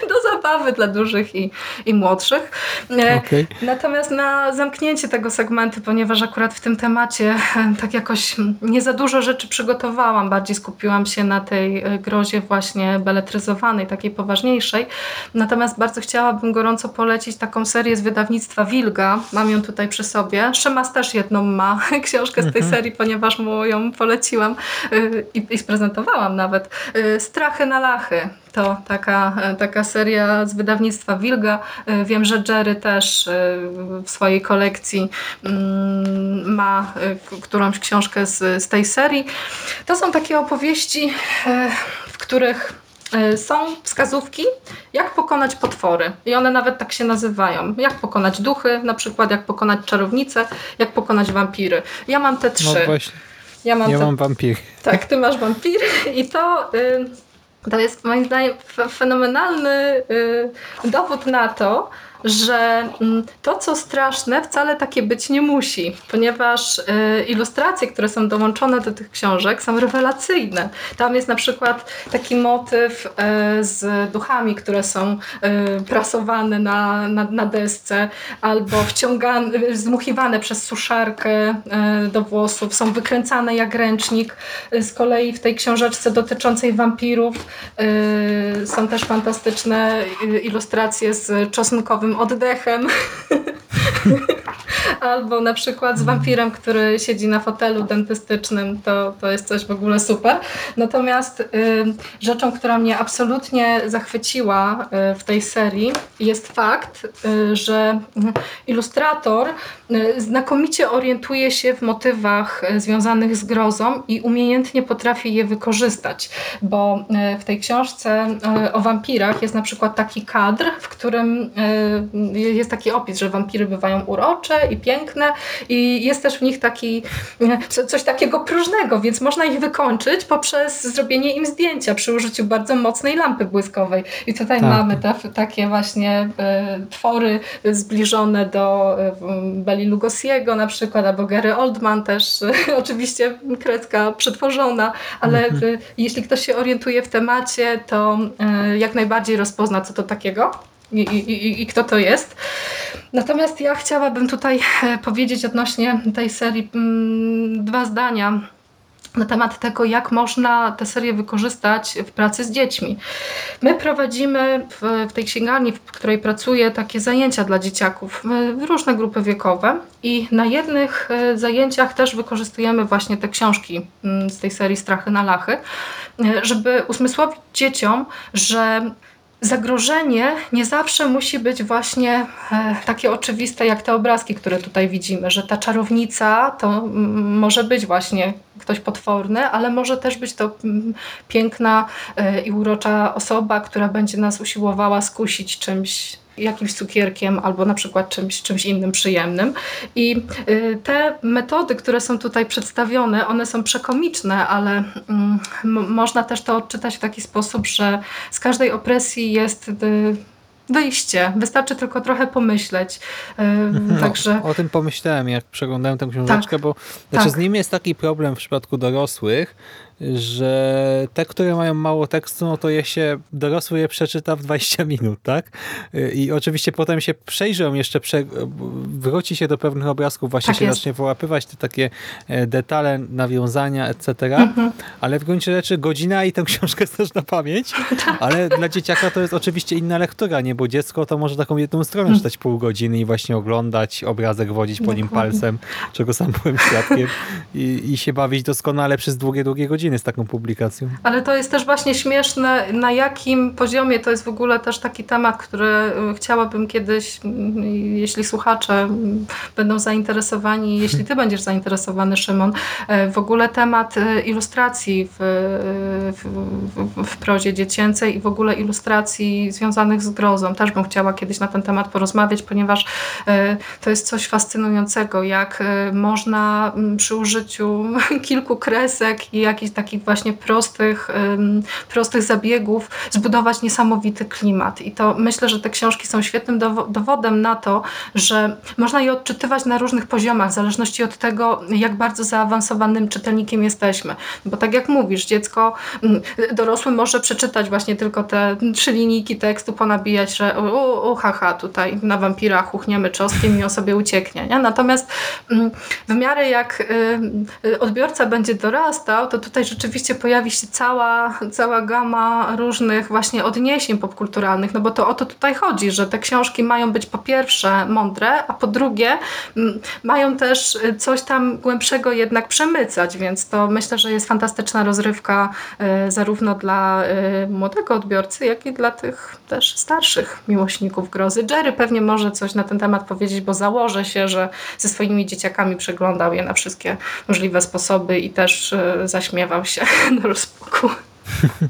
Do zabawy dla dużych i, i młodszych. E, Okej. Natomiast na zamknięcie tego segmentu, ponieważ akurat w tym temacie e, tak jakoś nie za dużo rzeczy przygotowałam, bardziej skupiłam się na tej e, grozie właśnie beletryzowanej, takiej poważniejszej. Natomiast bardzo chciałabym gorąco polecić taką serię z wydawnictwa Wilga. Mam ją tutaj przy sobie. Szymas też jedną ma [LAUGHS] książkę z tej serii, ponieważ mu ją poleciłam i, i sprezentowałam nawet. Strachy na lachy. To taka, taka seria z wydawnictwa Wilga. E, Wiem, że Jerry też e, w swojej kolekcji mm, ma k- którąś książkę z, z tej serii. To są takie opowieści, w których są wskazówki, jak pokonać potwory. I one nawet tak się nazywają. Jak pokonać duchy, na przykład jak pokonać czarownice, jak pokonać wampiry. Ja mam te No trzy. właśnie, ja mam ja te mam wampir. tak, ty masz wampiry i to, y, to jest moim zdaniem fenomenalny y, dowód na to, że mm, to, co straszne, wcale takie być nie musi, ponieważ y, ilustracje, które są dołączone do tych książek, są rewelacyjne. Tam jest na przykład taki motyw y, z duchami, które są y, prasowane na, na, na desce, albo wciągane, zmuchiwane przez suszarkę do włosów, są wykręcane jak ręcznik. Z kolei w tej książeczce dotyczącej wampirów są też fantastyczne ilustracje z czosnkowym oddechem. [LAUGHS] Albo na przykład z wampirem, który siedzi na fotelu dentystycznym, to, to jest coś w ogóle super. Natomiast y, rzeczą, która mnie absolutnie zachwyciła y, w tej serii jest fakt, y, że ilustrator y, znakomicie orientuje się w motywach y, związanych z grozą i umiejętnie potrafi je wykorzystać, bo y, w tej książce o wampirach jest na przykład taki kadr, w którym jest taki opis, że wampiry bywają urocze i piękne i jest też w nich taki coś takiego próżnego, więc można ich wykończyć poprzez zrobienie im zdjęcia przy użyciu bardzo mocnej lampy błyskowej. I tutaj tak. mamy te, takie właśnie e, twory zbliżone do e, Beli Lugosiego na przykład, albo Gary Oldman też, e, [LAUGHS] oczywiście kredka przetworzona, ale mhm. jeśli ktoś się orientuje w temacie, to jak najbardziej rozpozna co to takiego i, i, i kto to jest. Natomiast ja chciałabym tutaj e, powiedzieć odnośnie tej serii mm, dwa zdania na temat tego, jak można tę serię wykorzystać w pracy z dziećmi. My prowadzimy w, w tej księgarni, w której pracuję, takie zajęcia dla dzieciaków, różne grupy wiekowe i na jednych e, zajęciach też wykorzystujemy właśnie te książki mm, z tej serii Strachy na Lachy, e, żeby usmysłowić dzieciom, że Zagrożenie nie zawsze musi być właśnie e, takie oczywiste jak te obrazki, które tutaj widzimy, że ta czarownica to może być właśnie ktoś potworny, ale może też być to piękna e, i urocza osoba, która będzie nas usiłowała skusić czymś jakimś cukierkiem albo na przykład czymś, czymś innym przyjemnym. I y, te metody, które są tutaj przedstawione, one są przekomiczne, ale mm, można też to odczytać w taki sposób, że z każdej opresji jest y, wyjście. Wystarczy tylko trochę pomyśleć. Mhm. Także... O, o, tym pomyślałem, jak przeglądałem tę książeczkę, tak. bo znaczy, tak. z nim jest taki problem w przypadku dorosłych, że te, które mają mało tekstu, no to je się dorosły je przeczyta w 20 minut, tak? I oczywiście potem się przejrzą jeszcze, prze, wróci się do pewnych obrazków, właśnie tak się jest. zacznie wyłapywać te takie e, detale, nawiązania, etc. Mhm. Ale w gruncie rzeczy godzina i tę książkę znasz na pamięć, tak. ale dla dzieciaka to jest oczywiście inna lektura, nie? Bo dziecko to może taką jedną stronę mhm. czytać pół godziny i właśnie oglądać, obrazek wodzić po nim palcem, czego sam byłem świadkiem i, i się bawić doskonale przez długie, długie godziny godziny z taką publikacją. Ale to jest też właśnie śmieszne, na jakim poziomie to jest w ogóle też taki temat, który y, chciałabym kiedyś, mm, jeśli słuchacze mm, będą zainteresowani, [LAUGHS] jeśli ty będziesz zainteresowany, Szymon, y, w ogóle temat y, ilustracji w, w, w, w prozie dziecięcej i w ogóle ilustracji związanych z grozą. Też bym chciała kiedyś na ten temat porozmawiać, ponieważ to jest coś fascynującego, jak można mm, przy użyciu [LAUGHS] kilku kresek i jakichś takich właśnie prostych, prostych zabiegów zbudować niesamowity klimat. I to myślę, że te książki są świetnym dowodem na to, że można je odczytywać na różnych poziomach, w zależności od tego, jak bardzo zaawansowanym czytelnikiem jesteśmy. Bo tak jak mówisz, dziecko, dorosły może przeczytać właśnie tylko te trzy linijki tekstu, ponabijać, że u, u haha, tutaj na wampira chuchniemy czosnkiem i on sobie ucieknie. Nie? Natomiast w miarę jak odbiorca będzie dorastał, to tutaj rzeczywiście pojawi się cała, cała gama różnych właśnie odniesień popkulturalnych, no bo to o to tutaj chodzi, że te książki mają być po pierwsze mądre, a po drugie mają też coś tam głębszego jednak przemycać, więc to myślę, że jest fantastyczna rozrywka y, zarówno dla y, młodego odbiorcy, jak i dla tych też starszych miłośników grozy. Jerry pewnie może coś na ten temat powiedzieć, bo założę się, że ze swoimi dzieciakami przeglądał je na wszystkie możliwe sposoby i też y, zaśmiewał się [LAUGHS] do rozpuku. [LAUGHS]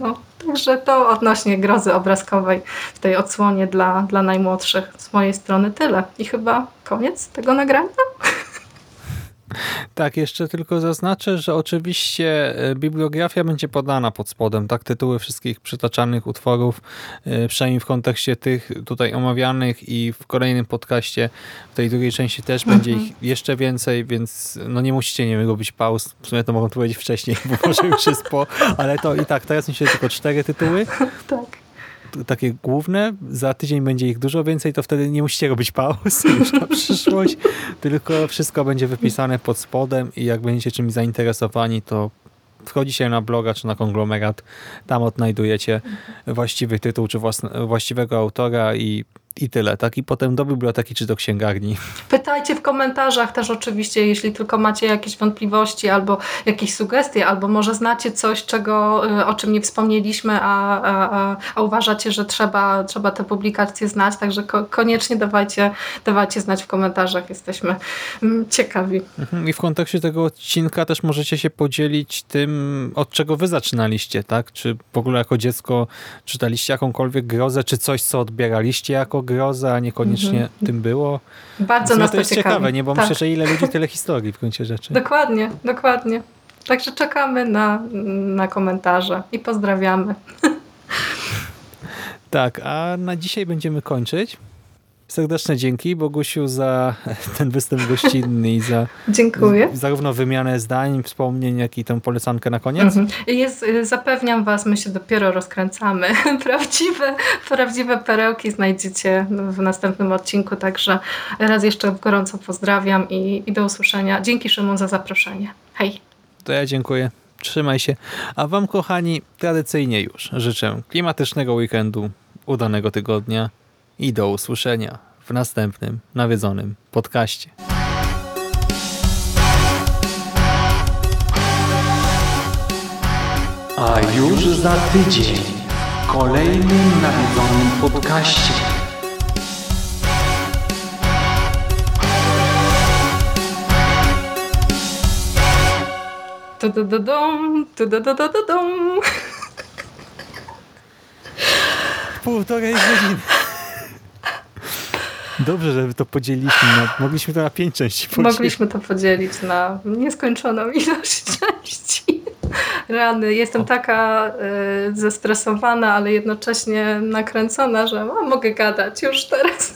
No, także to odnośnie grozy obrazkowej w tej odsłonie dla, dla najmłodszych z mojej strony tyle. I chyba koniec tego nagrania? Tak, jeszcze tylko zaznaczę, że oczywiście e, bibliografia będzie podana pod spodem, tak, tytuły wszystkich przytaczanych utworów, e, przynajmniej w kontekście tych tutaj omawianych i w kolejnym podcaście, w tej drugiej części też będzie ich jeszcze więcej, więc no nie musicie, nie wiem, robić pauz, w sumie to mogę powiedzieć wcześniej, [LAUGHS] bo może już jest po, ale to i tak, teraz myślę tylko cztery tytuły, [LAUGHS] Tak. Takie główne, za tydzień będzie ich dużo więcej, to wtedy nie musicie robić pauz [LAUGHS] już na przyszłość, tylko wszystko będzie wypisane pod spodem i jak będziecie czymś zainteresowani, to wchodzicie na bloga czy na konglomerat, tam odnajdujecie właściwy tytuł czy własne, właściwego autora i, i tyle. Tak? I potem do biblioteki czy do księgarni. Pytajcie w komentarzach też oczywiście, jeśli tylko macie jakieś wątpliwości albo jakieś sugestie, albo może znacie coś, czego, y, o czym nie wspomnieliśmy, a, a, a, uważacie, że trzeba, trzeba te publikacje znać, także ko koniecznie dawajcie, dawajcie znać w komentarzach, jesteśmy mm, ciekawi. Mhm. I w kontekście tego odcinka też możecie się podzielić tym, od czego wy zaczynaliście, tak? Czy w ogóle jako dziecko czytaliście jakąkolwiek grozę, czy coś, co odbieraliście jako grozę, a niekoniecznie tym było? Bardzo Więc nas to jest ciekawi. ciekawe, nie? Bo tak. myślę, że ile ludzi, tyle historii w gruncie rzeczy. Dokładnie, dokładnie. Także czekamy na, na komentarze i pozdrawiamy. Tak, a na dzisiaj będziemy kończyć. Serdeczne dzięki Bogusiu za [LAUGHS] ten występ gościnny i za Dziękuję. zarówno wymianę zdań, wspomnień, jak i tę polecankę na koniec. Mhm. Jest, y, zapewniam Was, my się dopiero rozkręcamy. [LAUGHS] Prawdziwe, prawdziwe perełki znajdziecie w następnym odcinku, także raz jeszcze gorąco pozdrawiam i, i do usłyszenia. Dzięki Szymon za zaproszenie. Hej! To ja dziękuję. Trzymaj się. A wam, kochani, tradycyjnie już życzę klimatycznego weekendu, udanego tygodnia i do usłyszenia w następnym nawiedzonym podcaście. A już za tydzień w kolejnym nawiedzonym podcaście. Półtorej godziny. Dobrze, że to podzieliliśmy. Na, mogliśmy to na pięć części podzielić. Mogliśmy to podzielić na nieskończoną ilość [LAUGHS] części. Rany, jestem taka y, zestresowana, ale jednocześnie nakręcona, że a, mogę gadać już teraz.